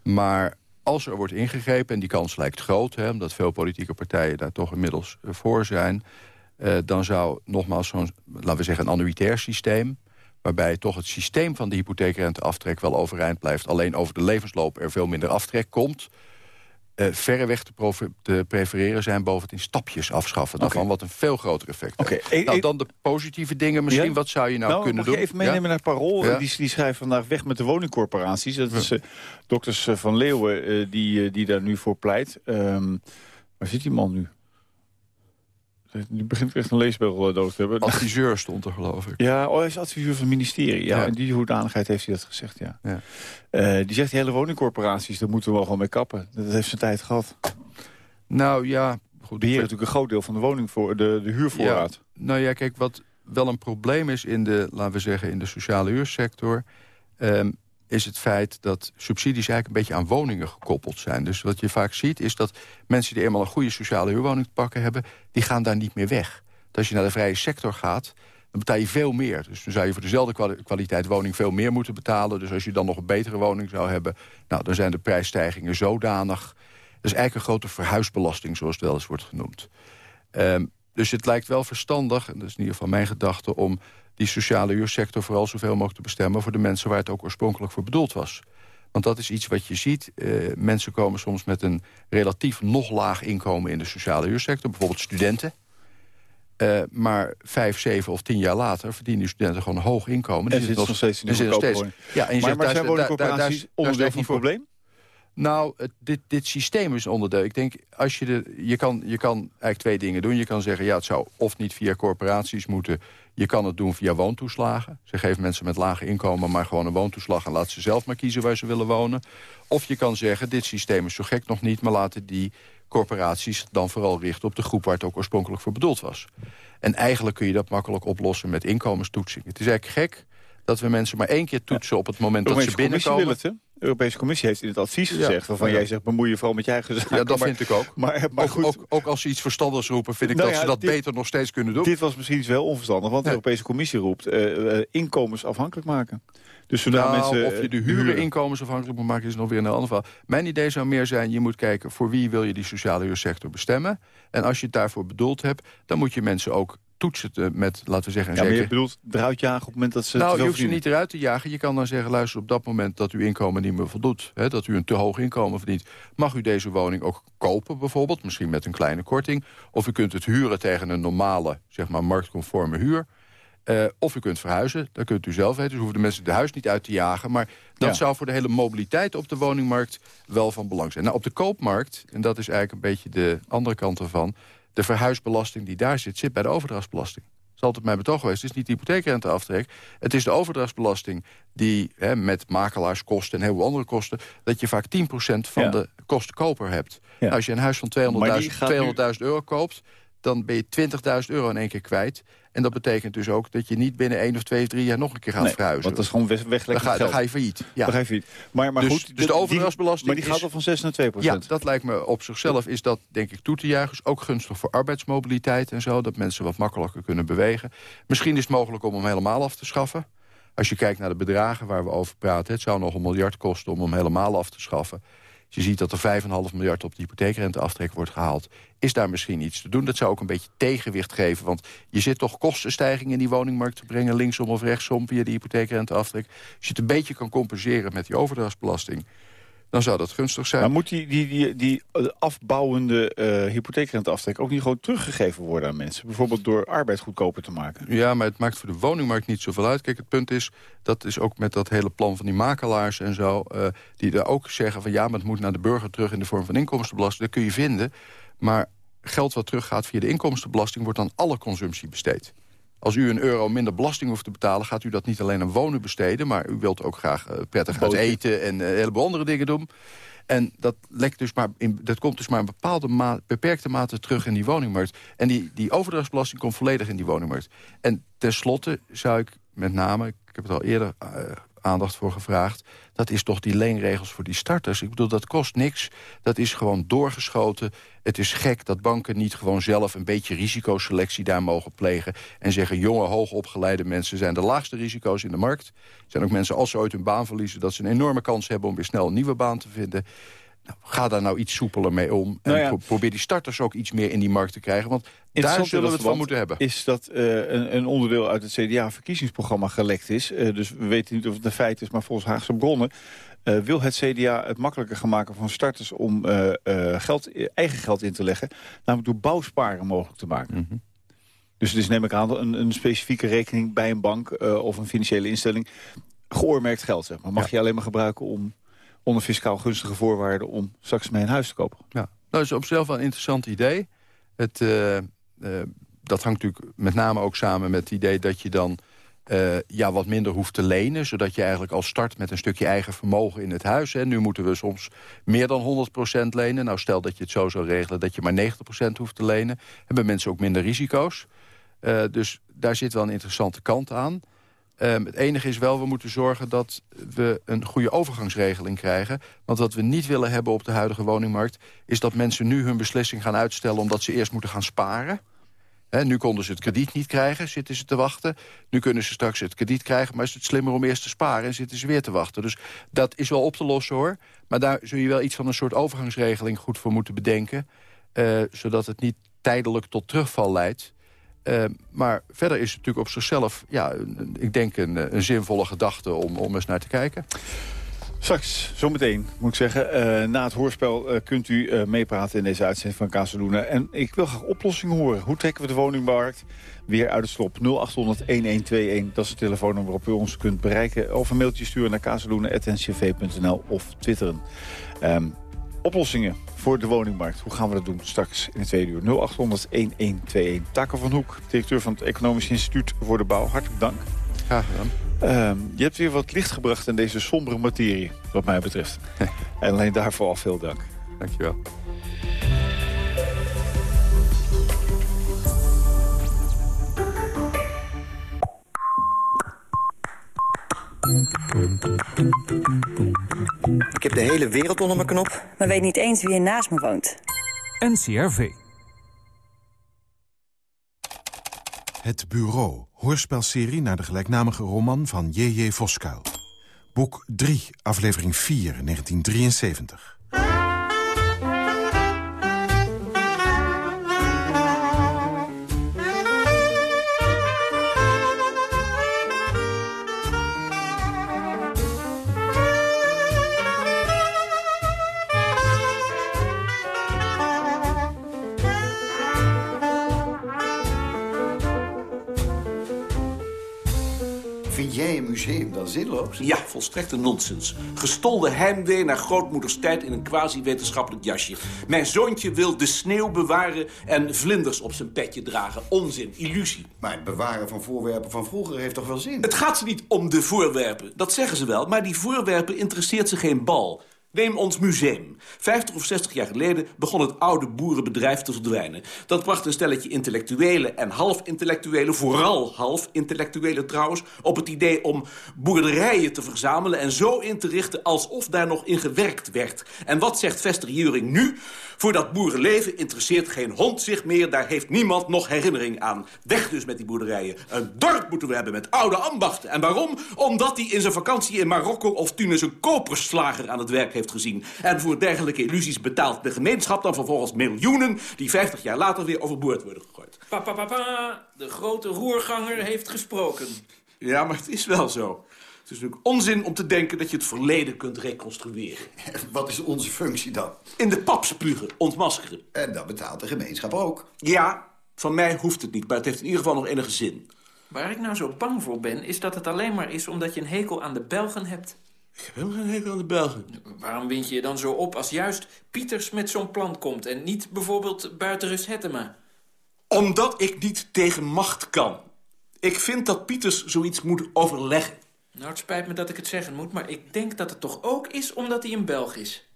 Maar als er wordt ingegrepen, en die kans lijkt groot... Hè, omdat veel politieke partijen daar toch inmiddels uh, voor zijn... Uh, dan zou nogmaals zo'n, laten we zeggen, een annuitair systeem... waarbij toch het systeem van de hypotheekrenteaftrek wel overeind blijft... alleen over de levensloop er veel minder aftrek komt... Uh, verreweg te, te, prefereren zijn boven het in stapjes afschaffen. Daarvan okay. wat een veel groter effect okay. heeft. Nou, dan de positieve dingen misschien. Ja? Wat zou je nou, nou kunnen doen? Mag je even meenemen ja? naar Parool? Ja? Die, die schrijft vandaag weg met de woningcorporaties. Dat is uh, dokters van Leeuwen uh, die, die daar nu voor pleit. Um, waar zit die man nu? Die begint echt een leesbeugel dood te hebben. Adviseur stond er, geloof ik. Ja, oh, hij is adviseur van het ministerie. Ja, ja. in die hoedanigheid heeft hij dat gezegd, ja. ja. Uh, die zegt, die hele woningcorporaties, daar moeten we wel gewoon mee kappen. Dat heeft zijn tijd gehad. Nou ja... Goed, Beheer natuurlijk een groot deel van de, woning voor, de, de huurvoorraad. Ja, nou ja, kijk, wat wel een probleem is in de, laten we zeggen, in de sociale huursector... Um, is het feit dat subsidies eigenlijk een beetje aan woningen gekoppeld zijn. Dus wat je vaak ziet is dat mensen die eenmaal een goede sociale huurwoning te pakken hebben... die gaan daar niet meer weg. Als je naar de vrije sector gaat, dan betaal je veel meer. Dus dan zou je voor dezelfde kwaliteit woning veel meer moeten betalen. Dus als je dan nog een betere woning zou hebben... nou, dan zijn de prijsstijgingen zodanig. Dat is eigenlijk een grote verhuisbelasting, zoals het wel eens wordt genoemd. Um, dus het lijkt wel verstandig, en dat is in ieder geval mijn gedachte... om die sociale huursector vooral zoveel mogelijk te bestemmen... voor de mensen waar het ook oorspronkelijk voor bedoeld was. Want dat is iets wat je ziet. Uh, mensen komen soms met een relatief nog laag inkomen in de sociale huursector. Bijvoorbeeld studenten. Uh, maar vijf, zeven of tien jaar later verdienen die studenten gewoon een hoog inkomen. En zitten nog steeds in de steeds. Ja, en je maar, zegt, maar daar, zijn woningcorporaties onderdeel van het probleem? Nou, het, dit, dit systeem is onderdeel. Ik denk, als je, de, je, kan, je kan eigenlijk twee dingen doen. Je kan zeggen, ja, het zou of niet via corporaties moeten... Je kan het doen via woontoeslagen. Ze geven mensen met lage inkomen maar gewoon een woontoeslag... en laten ze zelf maar kiezen waar ze willen wonen. Of je kan zeggen, dit systeem is zo gek nog niet... maar laten die corporaties dan vooral richten op de groep... waar het ook oorspronkelijk voor bedoeld was. En eigenlijk kun je dat makkelijk oplossen met inkomenstoetsing. Het is eigenlijk gek dat we mensen maar één keer toetsen... op het moment dat ze binnenkomen. De Europese Commissie heeft in het advies gezegd... waarvan jij zegt, bemoei je vooral met je eigen zaken. Ja, dat vind ik ook. Maar, maar goed. Ook, ook, als ze iets verstandigs roepen, vind ik Nou dat ja, ze dat dit- beter nog steeds kunnen doen. Dit was misschien iets wel onverstandig, want de. Europese Commissie roept... eh, eh, inkomens afhankelijk maken. Dus zodra Nou, mensen... of je de eh, huren inkomensafhankelijk moet maken... is nog weer een ander verhaal. Mijn idee zou meer zijn, je moet kijken... voor wie wil je die sociale huursector bestemmen. En als je het daarvoor bedoeld hebt... dan moet je mensen ook toetsen te- met, laten we zeggen... een Ja, maar je zeker... bedoelt eruit jagen op het moment dat ze Nou, je hoeft ze niet eruit te jagen. Je kan dan zeggen, luister, op dat moment dat uw inkomen niet meer voldoet... Hè, dat u een te hoog inkomen verdient... mag u deze woning ook kopen bijvoorbeeld, misschien met een kleine korting. Of u kunt het huren tegen een normale, zeg maar, marktconforme huur. Eh, of u kunt verhuizen, dat kunt u zelf weten. Dus hoeven de mensen de huis niet uit te jagen. Maar dat Ja. zou voor de hele mobiliteit op de woningmarkt wel van belang zijn. Nou, op de koopmarkt, en dat is eigenlijk een beetje de andere kant ervan... de verhuisbelasting die daar zit, zit bij de overdrachtsbelasting. Dat is altijd mijn betoog geweest. Het is niet de hypotheekrenteaftrek. Het is de overdrachtsbelasting die hè, met makelaarskosten en heel veel andere kosten... dat je vaak 10% van Ja. de kostenkoper hebt. Ja. Nou, als je een huis van 200.000 Maar die gaat nu- 200.000 euro koopt... dan ben je 20.000 euro in één keer kwijt. En dat betekent dus ook dat je niet binnen 1 of 2 of 3 jaar nog een keer gaat Nee, verhuizen. want dat is gewoon weg, dan, ga, dan ga je failliet. Ja. Begrijp je niet. Maar, maar Dus- goed, dus de overdrachtsbelasting Maar die gaat al van 6 naar 2 Ja, procent. dat lijkt me op zichzelf is dat denk ik toe te juichen. Is ook gunstig voor arbeidsmobiliteit en zo. Dat mensen wat makkelijker kunnen bewegen. Misschien is het mogelijk om hem helemaal af te schaffen. Als je kijkt naar de bedragen waar we over praten... het zou nog een miljard kosten om hem helemaal af te schaffen. Je ziet dat er 5,5 miljard op de hypotheekrenteaftrek wordt gehaald... is daar misschien iets te doen. Dat zou ook een beetje tegenwicht geven. Want je zit toch kostenstijgingen in die woningmarkt te brengen... linksom of rechtsom via de hypotheekrenteaftrek. Als je het een beetje kan compenseren met die overdrachtsbelasting... dan zou dat gunstig zijn. Maar moet die, die, die, die eh, afbouwende eh hypotheekrenteaftrek ook niet gewoon teruggegeven worden aan mensen? Bijvoorbeeld door arbeid goedkoper te maken? Ja, maar het maakt voor de woningmarkt niet zoveel uit. Kijk, het punt is, dat is ook met dat hele plan van die makelaars en zo... eh, die daar ook zeggen van ja, maar het moet naar de burger terug... in de vorm van inkomstenbelasting, dat kun je vinden. Maar geld wat teruggaat via de inkomstenbelasting... wordt aan alle consumptie besteed. Als u een euro minder belasting hoeft te betalen... gaat u dat niet alleen aan wonen besteden... maar u wilt ook graag eh, prettig uit Bootje. eten en eh, een heleboel andere dingen doen. En dat, lekt dus maar in, dat komt dus maar in bepaalde ma beperkte mate terug in die woningmarkt. En die, die overdrachtsbelasting komt volledig in die woningmarkt. En tenslotte zou ik met name, ik heb het al eerder eh, aandacht voor gevraagd... dat is toch die leenregels voor die starters. Ik bedoel, dat kost niks. Dat is gewoon doorgeschoten. Het is gek dat banken niet gewoon zelf een beetje risicoselectie daar mogen plegen... en zeggen, jonge, hoogopgeleide mensen zijn de laagste risico's in de markt. Er zijn ook mensen, als ze ooit hun baan verliezen... dat ze een enorme kans hebben om weer snel een nieuwe baan te vinden. Nou, ga daar nou iets soepeler mee om. En Nou ja. probeer die starters ook iets meer in die markt te krijgen. Want daar zullen we het van moeten hebben. Is dat eh, een, een onderdeel uit het CDA-verkiezingsprogramma gelekt is. Eh, dus we weten niet of het een feit is, maar volgens Haagse bronnen... eh, wil het CDA het makkelijker gaan maken van starters om geld, eigen geld in te leggen. Namelijk door bouwsparen mogelijk te maken. Mhm. Dus het is neem ik aan een, een specifieke rekening bij een bank of een financiële instelling. Geoormerkt geld, zeg maar. Mag je alleen maar gebruiken om onder fiscaal gunstige voorwaarden... om straks mee een huis te kopen. Ja. Nou, dat is op zichzelf wel een interessant idee. Het, eh, eh, dat hangt natuurlijk met name ook samen met het idee dat je dan... eh, ja, wat minder hoeft te lenen. Zodat je eigenlijk al start met een stukje eigen vermogen in het huis. Hè. Nu moeten we soms meer dan 100% lenen. Nou, stel dat je het zo zou regelen dat je maar 90% hoeft te lenen. Hebben mensen ook minder risico's. Dus daar zit wel een interessante kant aan. Ehm, het enige is wel, we moeten zorgen dat we een goede overgangsregeling krijgen. Want wat we niet willen hebben op de huidige woningmarkt... is dat mensen nu hun beslissing gaan uitstellen... omdat ze eerst moeten gaan sparen. Nu konden ze het krediet niet krijgen, zitten ze te wachten. Nu kunnen ze straks het krediet krijgen, maar is het slimmer om eerst te sparen... en zitten ze weer te wachten. Dus dat is wel op te lossen, hoor. Maar daar zul je wel iets van een soort overgangsregeling goed voor moeten bedenken. eh, zodat het niet tijdelijk tot terugval leidt. Uh, maar verder is het natuurlijk op zichzelf, ja, ik denk een, eh, een zinvolle gedachte om, om eens naar te kijken. Straks, zometeen, moet ik zeggen. eh, na het hoorspel eh, kunt u eh, meepraten in deze uitzending van Casaluna. En ik wil graag oplossingen horen. Hoe trekken we de woningmarkt weer uit het slop? 0800-1121, dat is het telefoonnummer waarop u ons kunt bereiken. Of een mailtje sturen naar casaluna.ncv.nl of twitteren. Ehm, oplossingen voor de woningmarkt. Hoe gaan we dat doen straks in het tweede uur? 0800-1121. Taco van Hoek, directeur van het Economisch Instituut voor de Bouw. Hartelijk dank. Graag gedaan. Ehm, je hebt weer wat licht gebracht in deze sombere materie, wat mij betreft. en alleen daarvoor al veel dank. Dankjewel. Ik heb de hele wereld onder mijn knop. maar weet niet eens wie er naast me woont. NCRV. Het Bureau, hoorspelserie naar de gelijknamige roman van J.J. Voskuil. Boek 3, aflevering 4, 1973. Jij een museum dan zinloos? Ja, volstrekte nonsens. Gestolde heimwee naar grootmoeders tijd in een quasi-wetenschappelijk jasje. Mijn zoontje wil de sneeuw bewaren en vlinders op zijn petje dragen. Onzin, illusie. Maar het bewaren van voorwerpen van vroeger heeft toch wel zin? Het gaat ze niet om de voorwerpen. Dat zeggen ze wel, maar die voorwerpen interesseert ze geen bal. Neem ons museum. 50 of 60 jaar geleden begon het oude boerenbedrijf te verdwijnen. Dat bracht een stelletje intellectuelen en half-intellectuelen... vooral half-intellectuelen trouwens... op het idee om boerderijen te verzamelen... en zo in te richten alsof daar nog in gewerkt werd. En wat zegt Vester Juring nu? Voor dat boerenleven interesseert geen hond zich meer. Daar heeft niemand nog herinnering aan. Weg dus met die boerderijen. Een dorp moeten we hebben met oude ambachten. En waarom? Omdat hij in zijn vakantie in Marokko of Tunis... een koperslager aan het werk heeft gezien. En voor dergelijke illusies betaalt de gemeenschap dan vervolgens miljoenen... die 50 jaar later weer overboord worden gegooid. Papa, papa, de grote roerganger heeft gesproken. Ja, maar het is wel zo. Het is natuurlijk onzin om te denken dat je het verleden kunt reconstrueren. Wat is onze functie dan? In de pap spugen, ontmaskeren. En dat betaalt de gemeenschap ook. Ja, van mij hoeft het niet, maar het heeft in ieder geval nog enige zin. Waar ik nou zo bang voor ben, is dat het alleen maar is omdat je een hekel aan de Belgen hebt. Ik heb helemaal geen hekel aan de Belgen. Waarom wind je je dan zo op als juist Pieters met zo'n plan komt... en niet bijvoorbeeld Buitenrust Hettema? Omdat ik niet tegen macht kan. Ik vind dat Pieters zoiets moet overleggen. Nou, het spijt me dat ik het zeggen moet, maar ik denk dat het toch ook is omdat hij een Belg is.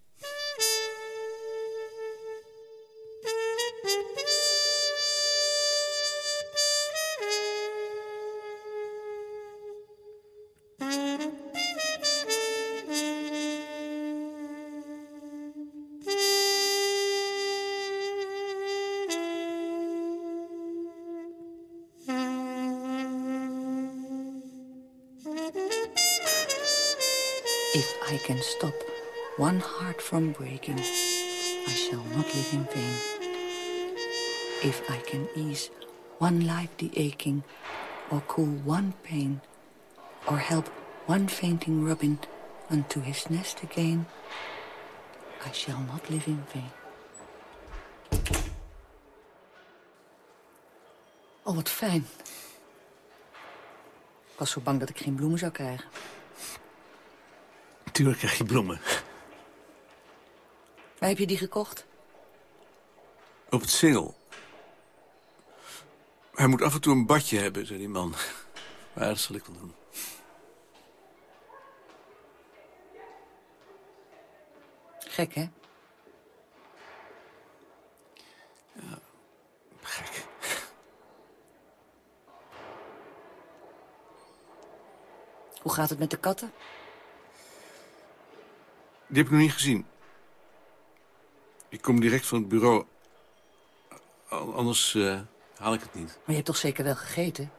Can stop one heart from breaking, I shall not live in vain. If I can ease one life the aching, or cool one pain, or help one fainting robin unto his nest again, I shall not live in vain. Oh, wat fijn. Ik was zo bang dat ik geen bloemen zou krijgen. Tuurlijk krijg je bloemen. Waar heb je die gekocht? Op het singel. Hij moet af en toe een badje hebben, zei die man. Maar dat zal ik wel doen. Gek, hè? Gek. Hoe gaat het met de katten? Die heb ik nog niet gezien. Ik kom direct van het bureau. Anders eh, haal ik het niet. Maar je hebt toch zeker wel gegeten?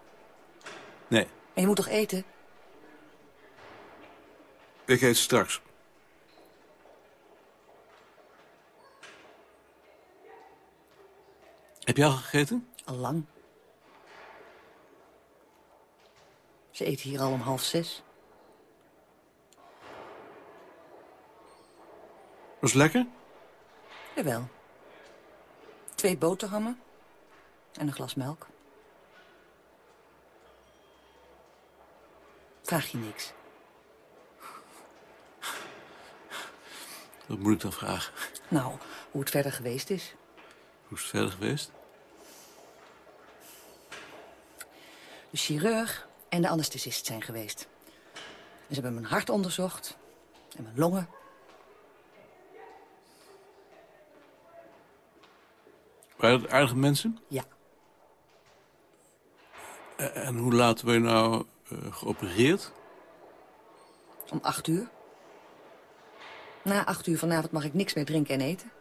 Nee, En je moet toch eten? ik eet straks. Heb jij al gegeten? Al lang. Ze eten hier al om half zes. Was lekker? Jawel. Twee boterhammen en een glas melk. Vraag je niks. Wat moet ik dan vragen? Nou, hoe het verder geweest is. Hoe is het verder geweest? De chirurg en de anesthesist zijn geweest. En ze hebben mijn hart onderzocht. En mijn longen. Waren het aardige mensen? Ja. En, en hoe laat word je nou eh, geopereerd? Om acht uur. Na acht uur vanavond mag ik niks meer drinken en eten.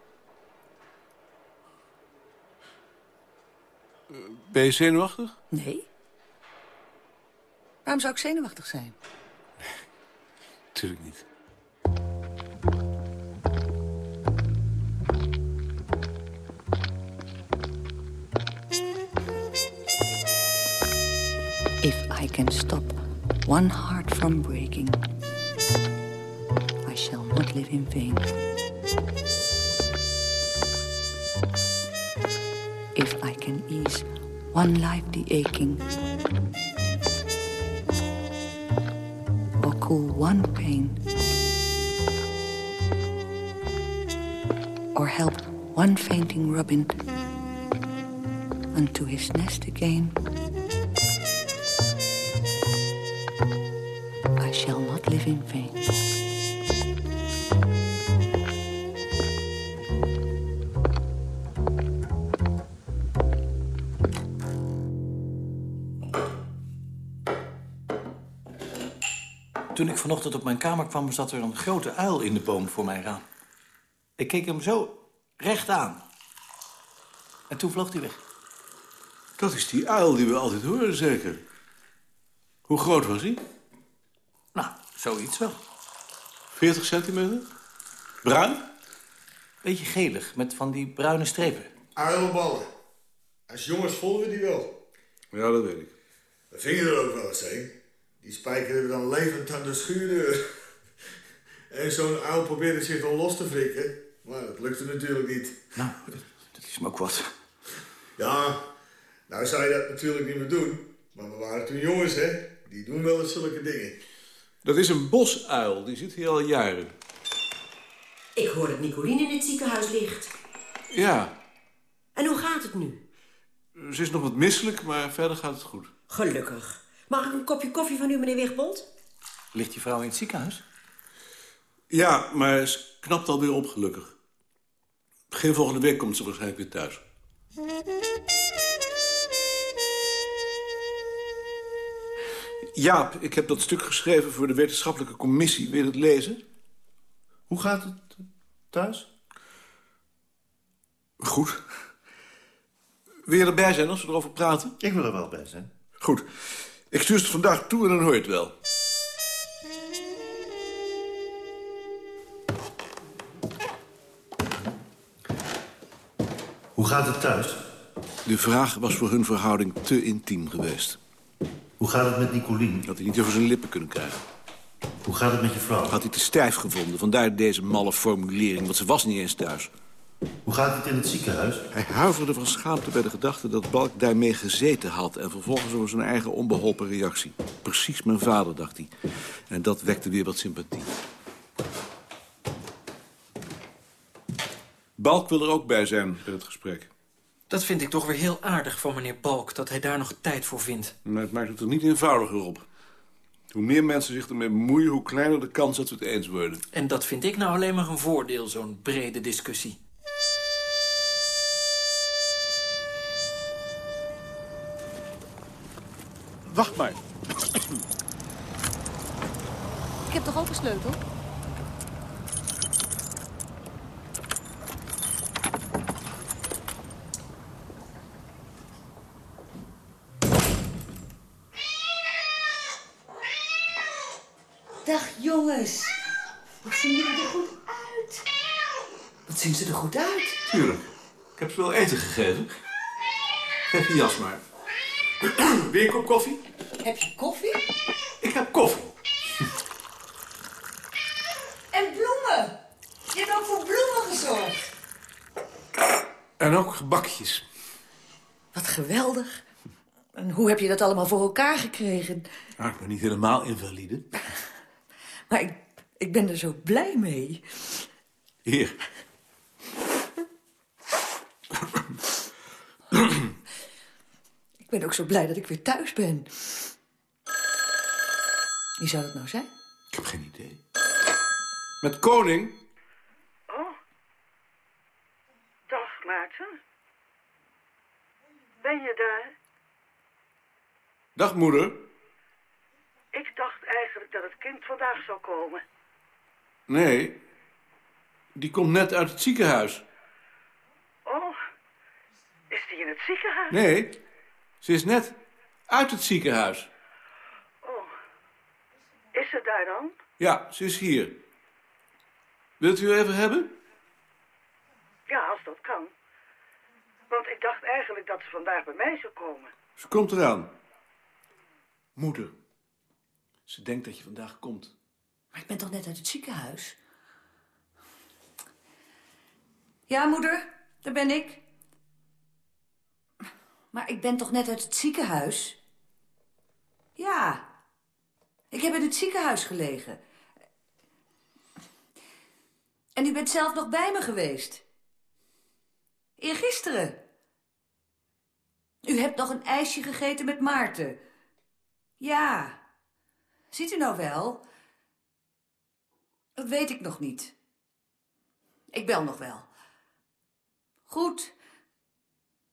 Ben je zenuwachtig? Nee. Waarom zou ik zenuwachtig zijn? Tuurlijk niet. I can stop one heart from breaking, I shall not live in vain. If I can ease one life the aching, or cool one pain, or help one fainting robin unto his nest again. Toen ik vanochtend op mijn kamer kwam, zat er een grote uil in de boom voor mijn raam. Ik keek hem zo recht aan. En toen vloog hij weg. Dat is die uil die we altijd horen, zeker. Hoe groot was hij? Zoiets wel. 40 centimeter? Bruin? Beetje gelig, met van die bruine strepen. Uilballen. Als jongens volgen die wel. Ja, dat weet ik. We vingen er ook wel eens een. Die spijkeren we dan levend aan de schuurdeur. en zo'n uil probeerde zich dan los te frikken. Maar dat lukte natuurlijk niet. Nou, dat is me ook wat. Ja, nou zou je dat natuurlijk niet meer doen. Maar we waren toen jongens, hè. Die doen wel eens zulke dingen. Dat is een bosuil, die zit hier al jaren. Ik hoor dat Nicolien in het ziekenhuis ligt. Ja, En hoe gaat het nu? ze is nog wat misselijk, maar verder gaat het goed. Gelukkig. Mag ik een kopje koffie van u, meneer Wigbold? Ligt je vrouw in het ziekenhuis? Ja, maar ze knapt alweer op, gelukkig. Begin volgende week komt ze waarschijnlijk weer thuis. Jaap, ik heb dat stuk geschreven voor de wetenschappelijke commissie. Wil je het lezen? Hoe gaat het thuis? Goed. Wil je erbij zijn als we erover praten? Ik wil er wel bij zijn. Goed. Ik stuur het vandaag toe en dan hoor je het wel. Hoe gaat het thuis? De vraag was voor hun verhouding te intiem geweest. Hoe gaat het met Nicolien? Had hij niet over zijn lippen kunnen krijgen. Hoe gaat het met je vrouw? Had hij te stijf gevonden, vandaar deze malle formulering, want ze was niet eens thuis. Hoe gaat het in het ziekenhuis? Hij huiverde van schaamte bij de gedachte dat Balk daarmee gezeten had... en vervolgens over zijn eigen onbeholpen reactie. Precies mijn vader, dacht hij. En dat wekte weer wat sympathie. Balk wil er ook bij zijn bij het gesprek. Dat vind ik toch weer heel aardig van meneer Balk, dat hij daar nog tijd voor vindt. Maar het maakt het er niet eenvoudiger op. Hoe meer mensen zich ermee bemoeien, hoe kleiner de kans dat we het eens worden. En dat vind ik nou alleen maar een voordeel, zo'n brede discussie. Wacht maar. Ik heb toch ook een sleutel? Dag jongens. Wat zien jullie er goed uit? Wat zien ze er goed uit? Tuurlijk. Ik heb ze wel eten gegeven. Geef die jas maar. Weer een kop koffie? Heb je koffie? Ik heb koffie. En bloemen. Je hebt ook voor bloemen En ook gebakjes. Wat geweldig. En hoe heb je dat allemaal voor elkaar gekregen? Nou, ik ben niet helemaal invalide. Maar ik, ik ben er zo blij mee. Hier. Ik ben ook zo blij dat ik weer thuis ben. Wie zou dat nou zijn? Ik heb geen idee. Met koning? Oh. Dag, Maarten. Ben je daar? Dag, moeder. Dat het kind vandaag zou komen. Nee. Die komt net uit het ziekenhuis. Oh, is die in het ziekenhuis? Nee. Ze is net uit het ziekenhuis. Oh, is ze daar dan? Ja, ze is hier. Wilt u haar even hebben? Ja, als dat kan. Want ik dacht eigenlijk dat ze vandaag bij mij zou komen. Ze komt eraan. Moeder. Ze denkt dat je vandaag komt. Maar ik ben toch net uit het ziekenhuis? Ja, moeder, daar ben ik. Maar ik ben toch net uit het ziekenhuis? Ja. Ik heb in het ziekenhuis gelegen. En u bent zelf nog bij me geweest. Eergisteren. U hebt nog een ijsje gegeten met Maarten. Ja. Ziet u nou wel? Dat weet ik nog niet. Ik bel nog wel. Goed.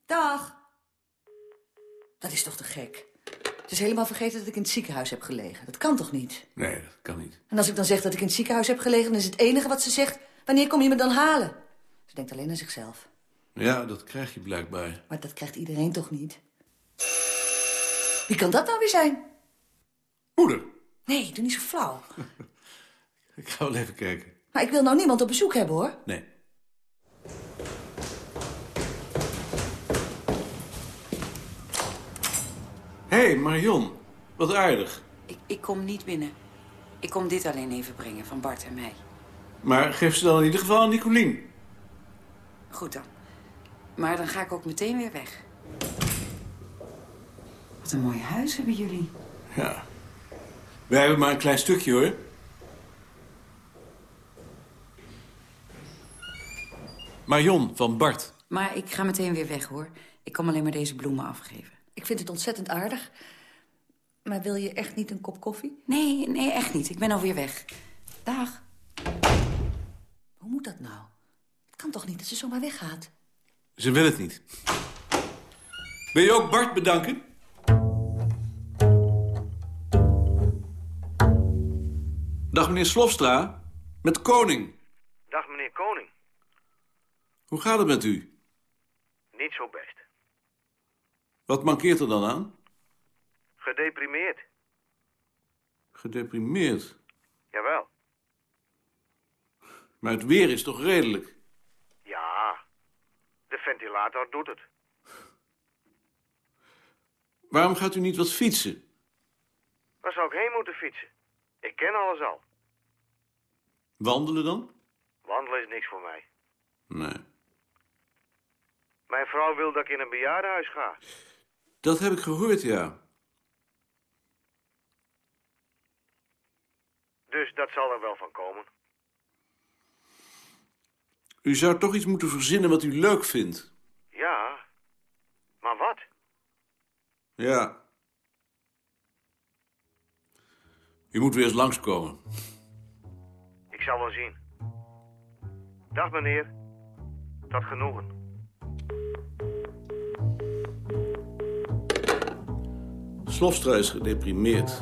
Dag. Dat is toch te gek? Het is helemaal vergeten dat ik in het ziekenhuis heb gelegen. Dat kan toch niet? Nee, dat kan niet. En als ik dan zeg dat ik in het ziekenhuis heb gelegen... dan is het enige wat ze zegt... wanneer kom je me dan halen? Ze denkt alleen aan zichzelf. Ja, dat krijg je blijkbaar. Maar dat krijgt iedereen toch niet? Wie kan dat nou weer zijn? Moeder. Nee, doe niet zo flauw. Ik ga wel even kijken. Maar ik wil nou niemand op bezoek hebben, hoor. Nee. Hé, hey, Marion. Wat aardig. Ik, ik kom niet binnen. Ik kom dit alleen even brengen van Bart en mij. Maar geef ze dan in ieder geval aan Nicolien. Goed dan. Maar dan ga ik ook meteen weer weg. Wat een mooi huis hebben jullie. Ja. Wij hebben maar een klein stukje, hoor. Marion van Bart. Maar ik ga meteen weer weg, hoor. Ik kom alleen maar deze bloemen afgeven. Ik vind het ontzettend aardig. Maar wil je echt niet een kop koffie? Nee, nee, echt niet. Ik ben alweer weg. Dag. Hoe moet dat nou? Het kan toch niet dat ze zomaar weggaat? Ze wil het niet. Wil je ook Bart bedanken? Dag, meneer Slofstra. Met Koning. Dag, meneer Koning. Hoe gaat het met u? Niet zo best. Wat mankeert er dan aan? Gedeprimeerd. Gedeprimeerd. Jawel. Maar het weer is toch redelijk? Ja. De ventilator doet het. Waarom gaat u niet wat fietsen? Waar zou ik heen moeten fietsen? Ik ken alles al. Wandelen dan? Wandelen is niks voor mij. Nee. Mijn vrouw wil dat ik in een bejaardenhuis ga. Dat heb ik gehoord, ja. Dus dat zal er wel van komen. U zou toch iets moeten verzinnen wat u leuk vindt. Ja. Maar wat? Ja. U moet weer eens langskomen. Ik zal wel zien. Dag meneer. Tot genoegen. Slofstra is gedeprimeerd.